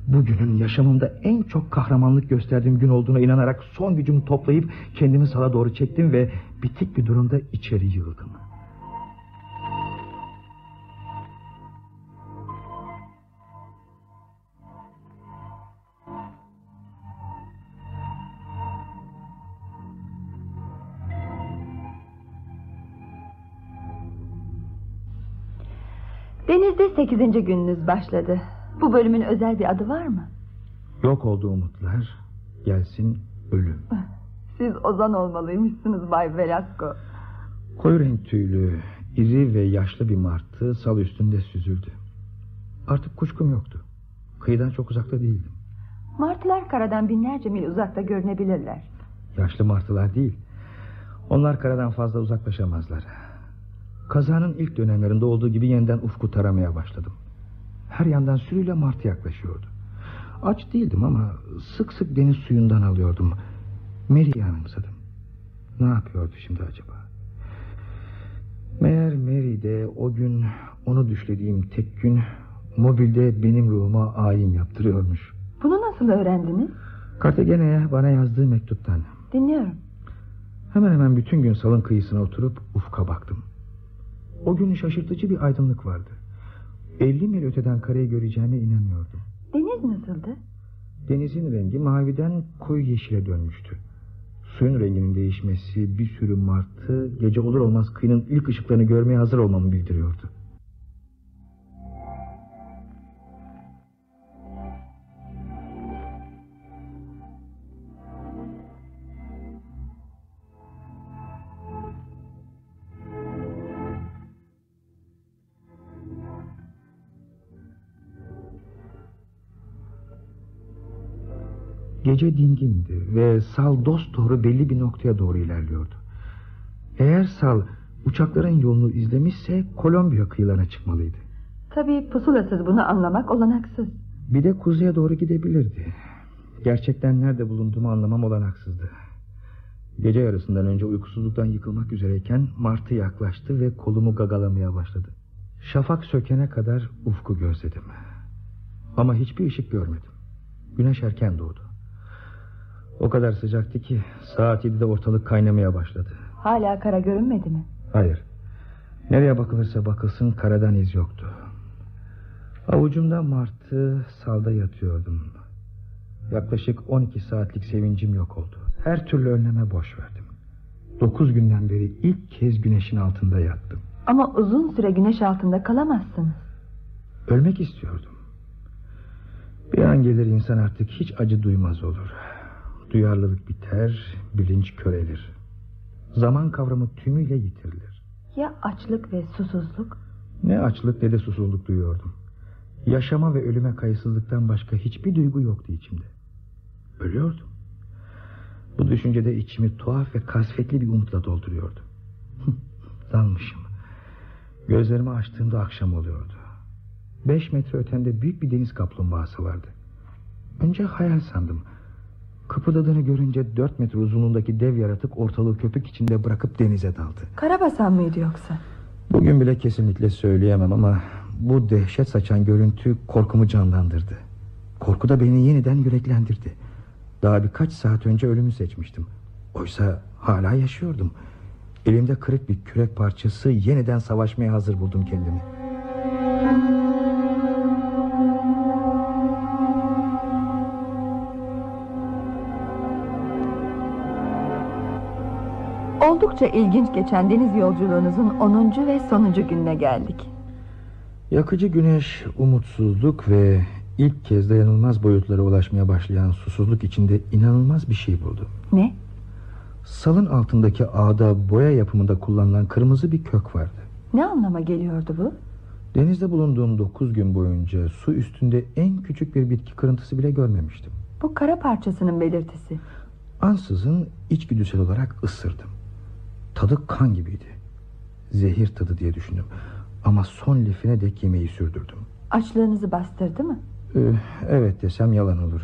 Bugünün yaşamımda en çok kahramanlık gösterdiğim gün olduğuna inanarak son gücümü toplayıp kendimi sala doğru çektim ve bitik bir durumda içeri yığıldım. Denizde sekizinci gününüz başladı. Bu bölümün özel bir adı var mı? Yok olduğu umutlar gelsin ölüm. Siz ozan olmalıymışsınız Bay Velasco. Koyu renk tüylü, iri ve yaşlı bir martı sal üstünde süzüldü. Artık kuşkum yoktu. Kıyıdan çok uzakta değildim. Martılar karadan binlerce mil uzakta görünebilirler. Yaşlı martılar değil. Onlar karadan fazla uzaklaşamazlar. Kazanın ilk dönemlerinde olduğu gibi yeniden ufku taramaya başladım. Her yandan sürüyle martı yaklaşıyordu. Aç değildim ama sık sık deniz suyundan alıyordum. Mary'i anımsadım. Ne yapıyordu şimdi acaba? Meğer Mary de o gün onu düşlediğim tek gün mobilde benim ruhuma ayin yaptırıyormuş. Bunu nasıl öğrendiniz? Cartagena'ya bana yazdığı mektuptan. Dinliyorum. Hemen hemen bütün gün salın kıyısına oturup ufka baktım. O gün şaşırtıcı bir aydınlık vardı. 50 mil öteden kareyi göreceğime inanıyordum. Deniz nasıldı? Denizin rengi maviden koyu yeşile dönmüştü. Suyun renginin değişmesi bir sürü martı gece olur olmaz kıyının ilk ışıklarını görmeye hazır olmamı bildiriyordu. Gece dingindi ve sal dost doğru belli bir noktaya doğru ilerliyordu. Eğer sal uçakların yolunu izlemişse Kolombiya kıyılarına çıkmalıydı. Tabii pusulasız bunu anlamak olanaksız. Bir de kuzeye doğru gidebilirdi. Gerçekten nerede bulunduğumu anlamam olanaksızdı. Gece yarısından önce uykusuzluktan yıkılmak üzereyken Martı yaklaştı ve kolumu gagalamaya başladı. Şafak sökene kadar ufku gözledim. Ama hiçbir ışık görmedim. Güneş erken doğdu. O kadar sıcaktı ki saat 7'de ortalık kaynamaya başladı. Hala kara görünmedi mi? Hayır. Nereye bakılırsa bakılsın karadan iz yoktu. Avucumda martı salda yatıyordum. Yaklaşık 12 saatlik sevincim yok oldu. Her türlü önleme boş verdim. Dokuz günden beri ilk kez güneşin altında yattım. Ama uzun süre güneş altında kalamazsınız. Ölmek istiyordum. Bir an gelir insan artık hiç acı duymaz olur. Duyarlılık biter, bilinç körelir. Zaman kavramı tümüyle yitirilir. Ya açlık ve susuzluk? Ne açlık ne de susuzluk duyuyordum. Yaşama ve ölüme kayıtsızlıktan başka hiçbir duygu yoktu içimde. Ölüyordum. Bu düşüncede içimi tuhaf ve kasvetli bir umutla dolduruyordu. Dalmışım. Gözlerimi açtığımda akşam oluyordu. Beş metre ötemde büyük bir deniz kaplumbağası vardı. Önce hayal sandım. Kıpırdadığını görünce dört metre uzunluğundaki dev yaratık ortalığı köpük içinde bırakıp denize daldı. Karabasan mıydı yoksa? Bugün bile kesinlikle söyleyemem ama bu dehşet saçan görüntü korkumu canlandırdı. Korku da beni yeniden yüreklendirdi. Daha birkaç saat önce ölümü seçmiştim. Oysa hala yaşıyordum. Elimde kırık bir kürek parçası yeniden savaşmaya hazır buldum kendimi. Oldukça ilginç geçen deniz yolculuğunuzun 10. ve sonuncu gününe geldik. Yakıcı güneş, umutsuzluk ve ilk kez dayanılmaz boyutlara ulaşmaya başlayan susuzluk içinde inanılmaz bir şey buldu. Ne? Salın altındaki ağda boya yapımında kullanılan kırmızı bir kök vardı. Ne anlama geliyordu bu? Denizde bulunduğum dokuz gün boyunca su üstünde en küçük bir bitki kırıntısı bile görmemiştim. Bu kara parçasının belirtisi. Ansızın içgüdüsel olarak ısırdım. Tadı kan gibiydi. Zehir tadı diye düşündüm. Ama son lifine dek yemeği sürdürdüm. Açlığınızı bastırdı mı? Ee, evet desem yalan olur.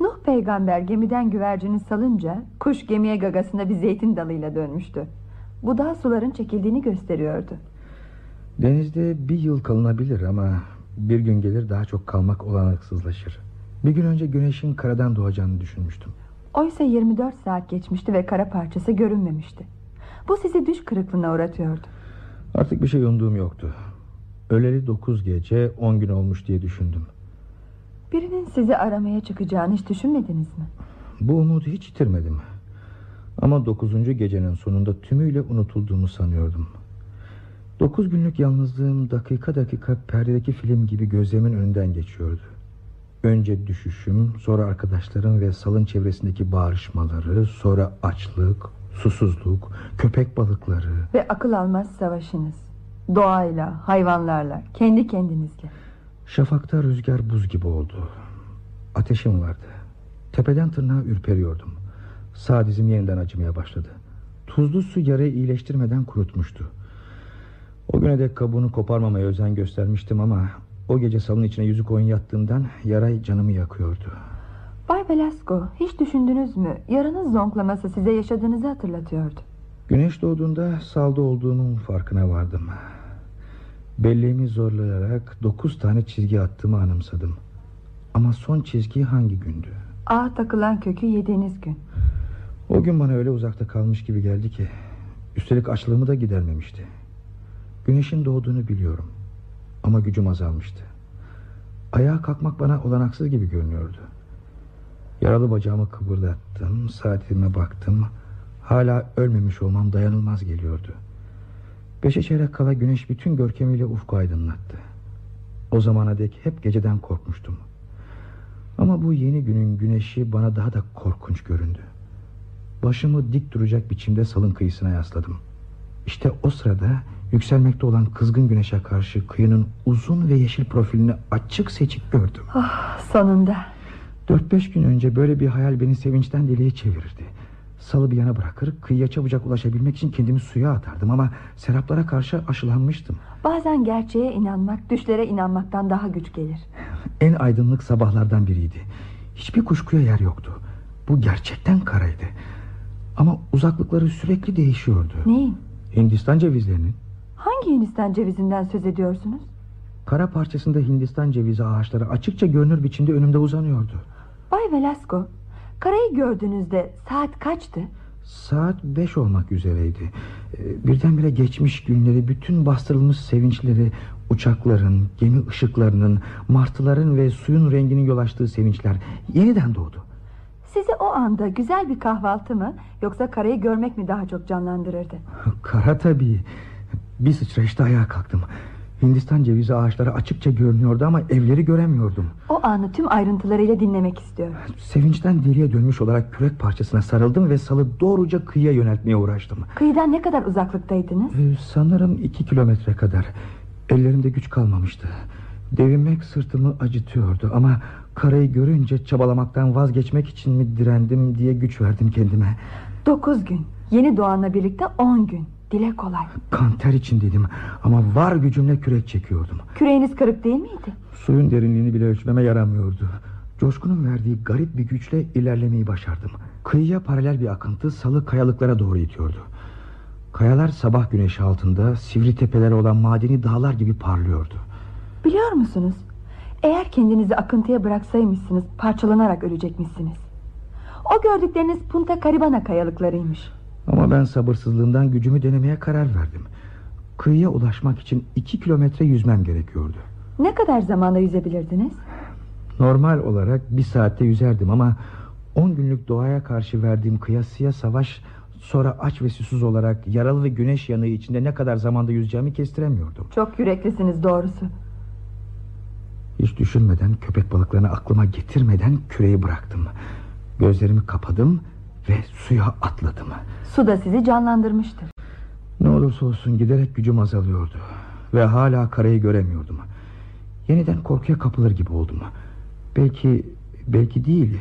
Nuh peygamber gemiden güvercini salınca kuş gemiye gagasında bir zeytin dalıyla dönmüştü. Bu da suların çekildiğini gösteriyordu. Denizde bir yıl kalınabilir ama bir gün gelir daha çok kalmak olanaksızlaşır. Bir gün önce güneşin karadan doğacağını düşünmüştüm. Oysa 24 saat geçmişti ve kara parçası görünmemişti. Bu sizi düş kırıklığına uğratıyordu. Artık bir şey umduğum yoktu. Öleli dokuz gece on gün olmuş diye düşündüm. Birinin sizi aramaya çıkacağını hiç düşünmediniz mi? Bu umudu hiç yitirmedim. Ama dokuzuncu gecenin sonunda tümüyle unutulduğumu sanıyordum. Dokuz günlük yalnızlığım dakika dakika perdedeki film gibi gözlerimin önünden geçiyordu. Önce düşüşüm, sonra arkadaşlarım ve salın çevresindeki bağırışmaları, sonra açlık, susuzluk, köpek balıkları. Ve akıl almaz savaşınız. Doğayla, hayvanlarla, kendi kendinizle. Şafakta rüzgar buz gibi oldu. Ateşim vardı. Tepeden tırnağa ürperiyordum. Sağ dizim yeniden acımaya başladı. Tuzlu su yarayı iyileştirmeden kurutmuştu. O güne dek kabuğunu koparmamaya özen göstermiştim ama... ...o gece salın içine yüzük oyun yattığımdan yaray canımı yakıyordu. Bay Velasco, hiç düşündünüz mü? Yaranız zonklaması size yaşadığınızı hatırlatıyordu. Güneş doğduğunda salda olduğunun farkına vardım. Belleğimi zorlayarak dokuz tane çizgi attığımı anımsadım. Ama son çizgi hangi gündü? Ağa takılan kökü yediğiniz gün. O gün bana öyle uzakta kalmış gibi geldi ki... ...üstelik açlığımı da gidermemişti. Güneşin doğduğunu biliyorum. Ama gücüm azalmıştı. Ayağa kalkmak bana olanaksız gibi görünüyordu. Yaralı bacağımı kıpırdattım, saatime baktım. Hala ölmemiş olmam dayanılmaz geliyordu. Beşe çeyrek kala güneş bütün görkemiyle ufku aydınlattı. O zamana dek hep geceden korkmuştum. Ama bu yeni günün güneşi bana daha da korkunç göründü. Başımı dik duracak biçimde salın kıyısına yasladım. İşte o sırada yükselmekte olan kızgın güneşe karşı kıyının uzun ve yeşil profilini açık seçik gördüm. Ah, sonunda. Dört beş gün önce böyle bir hayal beni sevinçten deliye çevirirdi. Salı bir yana bırakır kıyıya çabucak ulaşabilmek için kendimi suya atardım ama seraplara karşı aşılanmıştım. Bazen gerçeğe inanmak düşlere inanmaktan daha güç gelir. En aydınlık sabahlardan biriydi. Hiçbir kuşkuya yer yoktu. Bu gerçekten karaydı. Ama uzaklıkları sürekli değişiyordu. Neyin? Hindistan cevizlerinin. Hangi Hindistan cevizinden söz ediyorsunuz? Kara parçasında Hindistan cevizi ağaçları açıkça görünür biçimde önümde uzanıyordu. Bay Velasco, karayı gördüğünüzde saat kaçtı? Saat beş olmak üzereydi. Ee, Birdenbire geçmiş günleri, bütün bastırılmış sevinçleri, uçakların, gemi ışıklarının, martıların ve suyun renginin yol açtığı sevinçler yeniden doğdu. Sizi o anda güzel bir kahvaltı mı yoksa karayı görmek mi daha çok canlandırırdı? Kara tabii. Bir sıçrayışta ayağa kalktım. Hindistan cevizi ağaçları açıkça görünüyordu ama evleri göremiyordum. O anı tüm ayrıntılarıyla dinlemek istiyorum. Sevinçten deliye dönmüş olarak kürek parçasına sarıldım ve salı doğruca kıyıya yöneltmeye uğraştım. Kıyıdan ne kadar uzaklıktaydınız? Ee, sanırım iki kilometre kadar. Ellerimde güç kalmamıştı. Devinmek sırtımı acıtıyordu ama karayı görünce çabalamaktan vazgeçmek için mi direndim diye güç verdim kendime. Dokuz gün. Yeni doğanla birlikte on gün. Dile kolay. Kanter içindeydim ama var gücümle kürek çekiyordum. Küreğiniz kırık değil miydi? Suyun derinliğini bile ölçmeme yaramıyordu. Coşkunun verdiği garip bir güçle ilerlemeyi başardım. Kıyıya paralel bir akıntı salı kayalıklara doğru itiyordu. Kayalar sabah güneşi altında sivri tepeleri olan madeni dağlar gibi parlıyordu. Biliyor musunuz? Eğer kendinizi akıntıya bıraksaymışsınız parçalanarak ölecekmişsiniz. O gördükleriniz Punta Caribana kayalıklarıymış. Ama ben sabırsızlığımdan gücümü denemeye karar verdim. Kıyıya ulaşmak için iki kilometre yüzmem gerekiyordu. Ne kadar zamanda yüzebilirdiniz? Normal olarak bir saatte yüzerdim ama... ...on günlük doğaya karşı verdiğim kıyasıya savaş... ...sonra aç ve susuz olarak yaralı ve güneş yanığı içinde ne kadar zamanda yüzeceğimi kestiremiyordum. Çok yüreklisiniz doğrusu. Hiç düşünmeden köpek balıklarını aklıma getirmeden küreyi bıraktım. Gözlerimi kapadım ve suya atladım. Su da sizi canlandırmıştır. Ne olursa olsun giderek gücüm azalıyordu. Ve hala karayı göremiyordum. Yeniden korkuya kapılır gibi oldum. Belki, belki değil.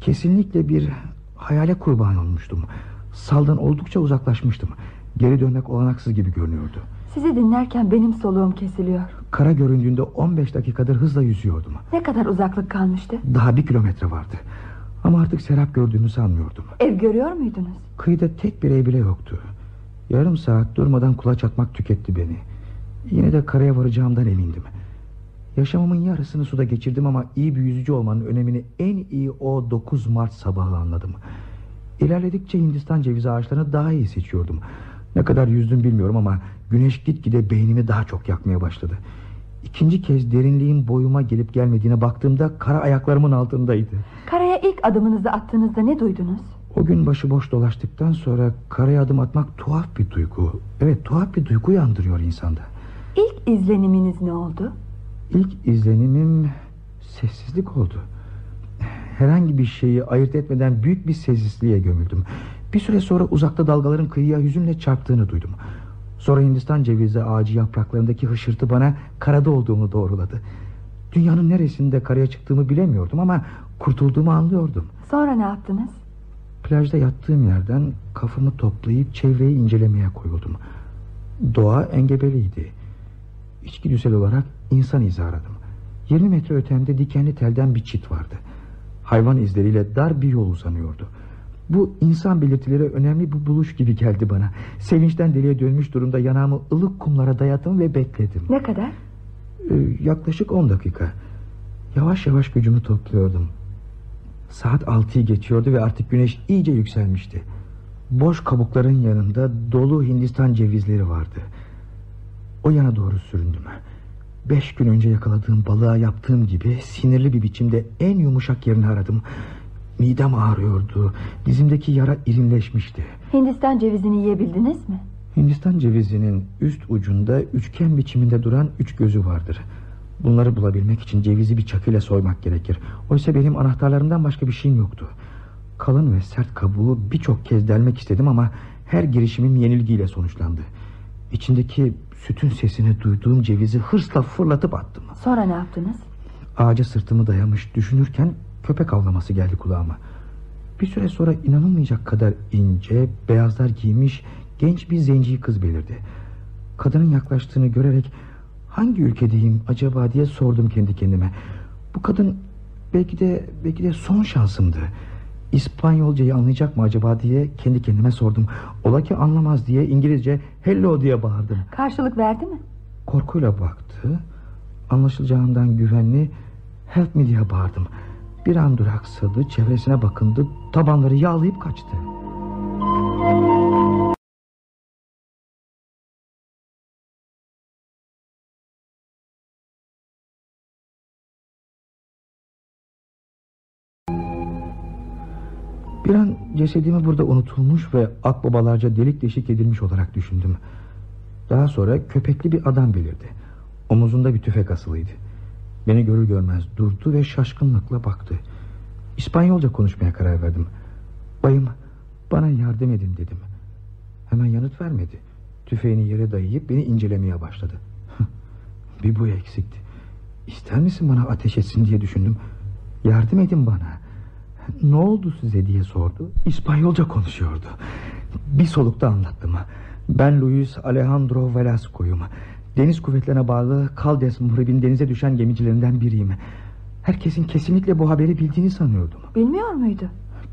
Kesinlikle bir hayale kurban olmuştum. Saldan oldukça uzaklaşmıştım. Geri dönmek olanaksız gibi görünüyordu. Sizi dinlerken benim soluğum kesiliyor. Kara göründüğünde 15 dakikadır hızla yüzüyordum. Ne kadar uzaklık kalmıştı? Daha bir kilometre vardı. Ama artık serap gördüğümü sanmıyordum. Ev görüyor muydunuz? Kıyıda tek bir ev bile yoktu. Yarım saat durmadan kulaç atmak tüketti beni. Yine de karaya varacağımdan emindim. Yaşamımın yarısını suda geçirdim ama iyi bir yüzücü olmanın önemini en iyi o 9 Mart sabahı anladım. İlerledikçe Hindistan cevizi ağaçlarını daha iyi seçiyordum. Ne kadar yüzdüm bilmiyorum ama güneş gitgide beynimi daha çok yakmaya başladı. İkinci kez derinliğin boyuma gelip gelmediğine baktığımda kara ayaklarımın altındaydı. Karaya ilk adımınızı attığınızda ne duydunuz? O gün başıboş dolaştıktan sonra karaya adım atmak tuhaf bir duygu. Evet tuhaf bir duygu yandırıyor insanda. İlk izleniminiz ne oldu? İlk izlenimim sessizlik oldu. Herhangi bir şeyi ayırt etmeden büyük bir sessizliğe gömüldüm. Bir süre sonra uzakta dalgaların kıyıya hüzünle çarptığını duydum. Sonra Hindistan cevizi ağacı yapraklarındaki hışırtı bana karada olduğumu doğruladı. Dünyanın neresinde karaya çıktığımı bilemiyordum ama kurtulduğumu anlıyordum. Sonra ne yaptınız? Plajda yattığım yerden kafamı toplayıp çevreyi incelemeye koyuldum. Doğa engebeliydi. İçgüdüsel olarak insan izi aradım. 20 metre ötemde dikenli telden bir çit vardı. Hayvan izleriyle dar bir yol uzanıyordu. Bu insan belirtileri önemli bir buluş gibi geldi bana. Sevinçten deliye dönmüş durumda yanağımı ılık kumlara dayadım ve bekledim. Ne kadar? Ee, yaklaşık 10 dakika. Yavaş yavaş gücümü topluyordum. Saat altıyı geçiyordu ve artık güneş iyice yükselmişti. Boş kabukların yanında dolu Hindistan cevizleri vardı. O yana doğru süründüm. Beş gün önce yakaladığım balığa yaptığım gibi sinirli bir biçimde en yumuşak yerini aradım. Midem ağrıyordu. Dizimdeki yara irinleşmişti. Hindistan cevizini yiyebildiniz mi? Hindistan cevizinin üst ucunda üçgen biçiminde duran üç gözü vardır. Bunları bulabilmek için cevizi bir çakıyla soymak gerekir. Oysa benim anahtarlarımdan başka bir şeyim yoktu. Kalın ve sert kabuğu birçok kez delmek istedim ama her girişimim yenilgiyle sonuçlandı. İçindeki sütün sesini duyduğum cevizi hırsla fırlatıp attım. Sonra ne yaptınız? Ağaca sırtımı dayamış düşünürken köpek avlaması geldi kulağıma. Bir süre sonra inanılmayacak kadar ince, beyazlar giymiş genç bir zenci kız belirdi. Kadının yaklaştığını görerek hangi ülkedeyim acaba diye sordum kendi kendime. Bu kadın belki de belki de son şansımdı. İspanyolcayı anlayacak mı acaba diye kendi kendime sordum. Ola ki anlamaz diye İngilizce hello diye bağırdım. Karşılık verdi mi? Korkuyla baktı. Anlaşılacağından güvenli help me diye bağırdım. Bir an duraksadı, çevresine bakındı, tabanları yağlayıp kaçtı. Bir an cesedimi burada unutulmuş ve akbabalarca delik deşik edilmiş olarak düşündüm. Daha sonra köpekli bir adam belirdi. Omuzunda bir tüfek asılıydı. Beni görür görmez durdu ve şaşkınlıkla baktı. İspanyolca konuşmaya karar verdim. Bayım bana yardım edin dedim. Hemen yanıt vermedi. Tüfeğini yere dayayıp beni incelemeye başladı. bir bu eksikti. İster misin bana ateş etsin diye düşündüm. Yardım edin bana. Ne oldu size diye sordu. İspanyolca konuşuyordu. Bir solukta anlattım. Ben Luis Alejandro Velasco'yum. Deniz kuvvetlerine bağlı Caldes muhribin denize düşen gemicilerinden biriyim. Herkesin kesinlikle bu haberi bildiğini sanıyordum. Bilmiyor muydu?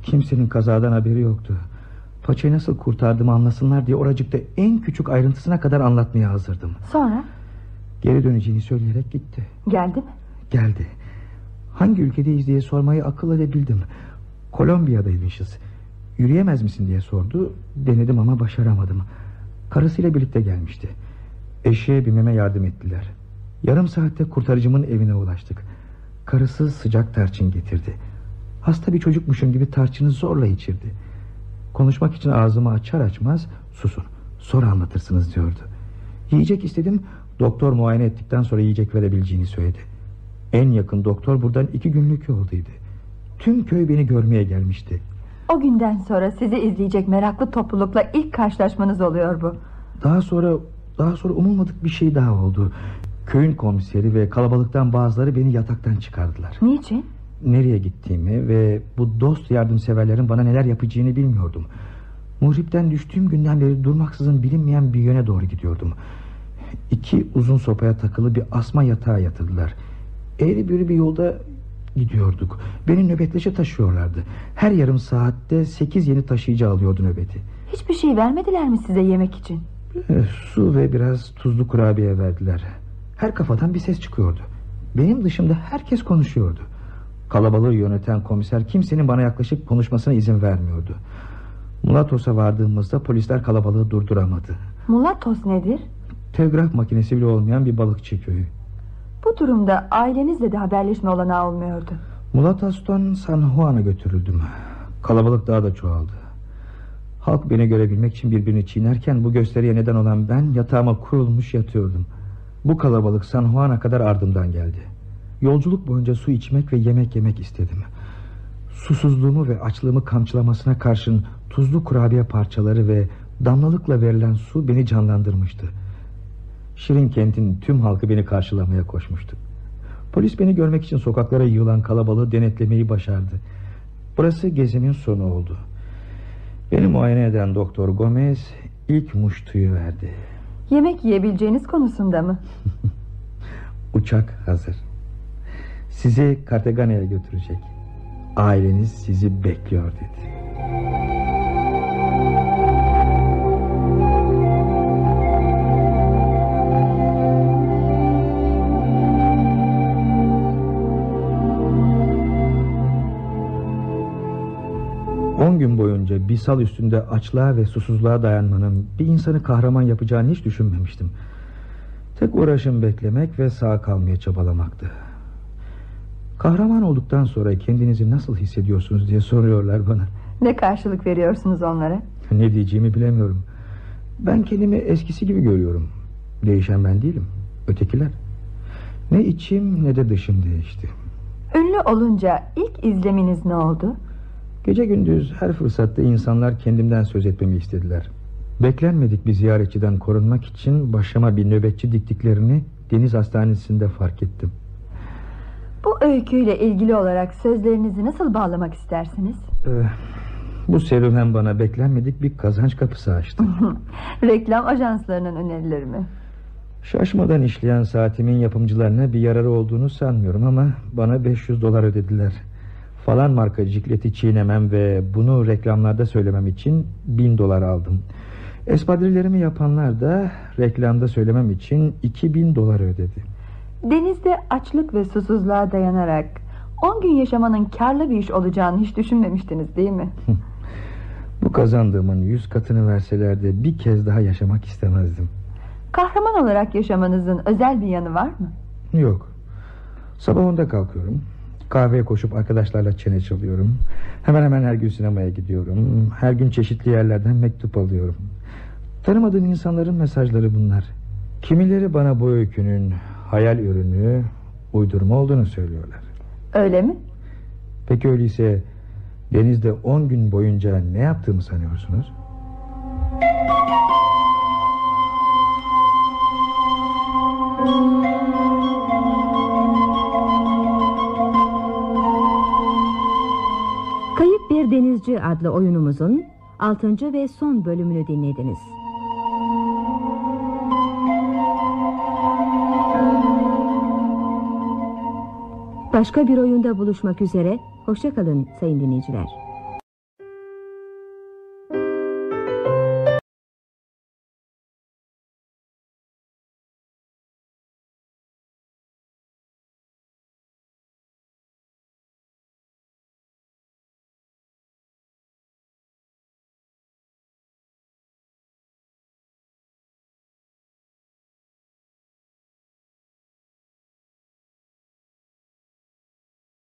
Kimsenin kazadan haberi yoktu. Paçayı nasıl kurtardığımı anlasınlar diye oracıkta en küçük ayrıntısına kadar anlatmaya hazırdım. Sonra Geri döneceğini söyleyerek gitti. geldi mi? Geldi. Hangi ülkedeyiz diye sormayı akıl edebildim. Kolombiya'daymışız. Yürüyemez misin diye sordu. Denedim ama başaramadım. Karısıyla birlikte gelmişti. Eşeğe binmeme yardım ettiler. Yarım saatte kurtarıcımın evine ulaştık. Karısı sıcak tarçın getirdi. Hasta bir çocukmuşum gibi tarçını zorla içirdi. Konuşmak için ağzımı açar açmaz susun sonra anlatırsınız diyordu. Yiyecek istedim doktor muayene ettikten sonra yiyecek verebileceğini söyledi. En yakın doktor buradan iki günlük yoldaydı. Tüm köy beni görmeye gelmişti. O günden sonra sizi izleyecek meraklı toplulukla ilk karşılaşmanız oluyor bu. Daha sonra daha sonra umulmadık bir şey daha oldu. Köyün komiseri ve kalabalıktan bazıları beni yataktan çıkardılar. Niçin? Nereye gittiğimi ve bu dost yardımseverlerin bana neler yapacağını bilmiyordum. Muhripten düştüğüm günden beri durmaksızın bilinmeyen bir yöne doğru gidiyordum. İki uzun sopaya takılı bir asma yatağa yatırdılar. Eğri büğrü bir yolda gidiyorduk. Beni nöbetleşe taşıyorlardı. Her yarım saatte sekiz yeni taşıyıcı alıyordu nöbeti. Hiçbir şey vermediler mi size yemek için? Eh, Su ve biraz tuzlu kurabiye verdiler. Her kafadan bir ses çıkıyordu. Benim dışımda herkes konuşuyordu. Kalabalığı yöneten komiser kimsenin bana yaklaşıp konuşmasına izin vermiyordu. Mulatos'a vardığımızda polisler kalabalığı durduramadı. Mulatos nedir? Telgraf makinesi bile olmayan bir balıkçı köyü. Bu durumda ailenizle de haberleşme olanağı olmuyordu. Mulatos'tan San Juan'a götürüldüm. Kalabalık daha da çoğaldı. Halk beni görebilmek için birbirini çiğnerken bu gösteriye neden olan ben yatağıma kurulmuş yatıyordum. Bu kalabalık San Juan'a kadar ardımdan geldi. Yolculuk boyunca su içmek ve yemek yemek istedim. Susuzluğumu ve açlığımı kamçılamasına karşın tuzlu kurabiye parçaları ve damlalıkla verilen su beni canlandırmıştı. Şirin kentin tüm halkı beni karşılamaya koşmuştu. Polis beni görmek için sokaklara yığılan kalabalığı denetlemeyi başardı. Burası gezimin sonu oldu. Beni muayene eden Doktor Gomez ilk muştuyu verdi. Yemek yiyebileceğiniz konusunda mı? Uçak hazır. Sizi Cartagana'ya götürecek. Aileniz sizi bekliyor dedi. Boyunca bir sal üstünde açlığa ve susuzluğa dayanmanın bir insanı kahraman yapacağını hiç düşünmemiştim. Tek uğraşım beklemek ve sağ kalmaya çabalamaktı. Kahraman olduktan sonra kendinizi nasıl hissediyorsunuz diye soruyorlar bana. Ne karşılık veriyorsunuz onlara? Ne diyeceğimi bilemiyorum. Ben kendimi eskisi gibi görüyorum. Değişen ben değilim. Ötekiler. Ne içim ne de dışım değişti. Ünlü olunca ilk izleminiz ne oldu? Gece gündüz her fırsatta insanlar kendimden söz etmemi istediler. Beklenmedik bir ziyaretçiden korunmak için başıma bir nöbetçi diktiklerini deniz hastanesinde fark ettim. Bu öyküyle ilgili olarak sözlerinizi nasıl bağlamak istersiniz? Ee, bu serüven bana beklenmedik bir kazanç kapısı açtı. Reklam ajanslarının önerileri mi? Şaşmadan işleyen saatimin yapımcılarına bir yararı olduğunu sanmıyorum ama bana 500 dolar ödediler. Falan marka cikleti çiğnemem ve bunu reklamlarda söylemem için 1000 dolar aldım. Espadrillerimi yapanlar da reklamda söylemem için 2000 dolar ödedi. Denizde açlık ve susuzluğa dayanarak 10 gün yaşamanın karlı bir iş olacağını hiç düşünmemiştiniz değil mi? Bu kazandığımın 100 katını verselerdi bir kez daha yaşamak istemezdim. Kahraman olarak yaşamanızın özel bir yanı var mı? Yok. Sabah onda kalkıyorum. Kahveye koşup arkadaşlarla çene çalıyorum. Hemen hemen her gün sinemaya gidiyorum. Her gün çeşitli yerlerden mektup alıyorum. Tanımadığım insanların mesajları bunlar. Kimileri bana bu öykünün hayal ürünü, uydurma olduğunu söylüyorlar. Öyle mi? Peki öyleyse denizde 10 gün boyunca ne yaptığımı sanıyorsunuz? Kayıp Bir Denizci adlı oyunumuzun 6. ve son bölümünü dinlediniz. Başka bir oyunda buluşmak üzere. Hoşçakalın sayın dinleyiciler.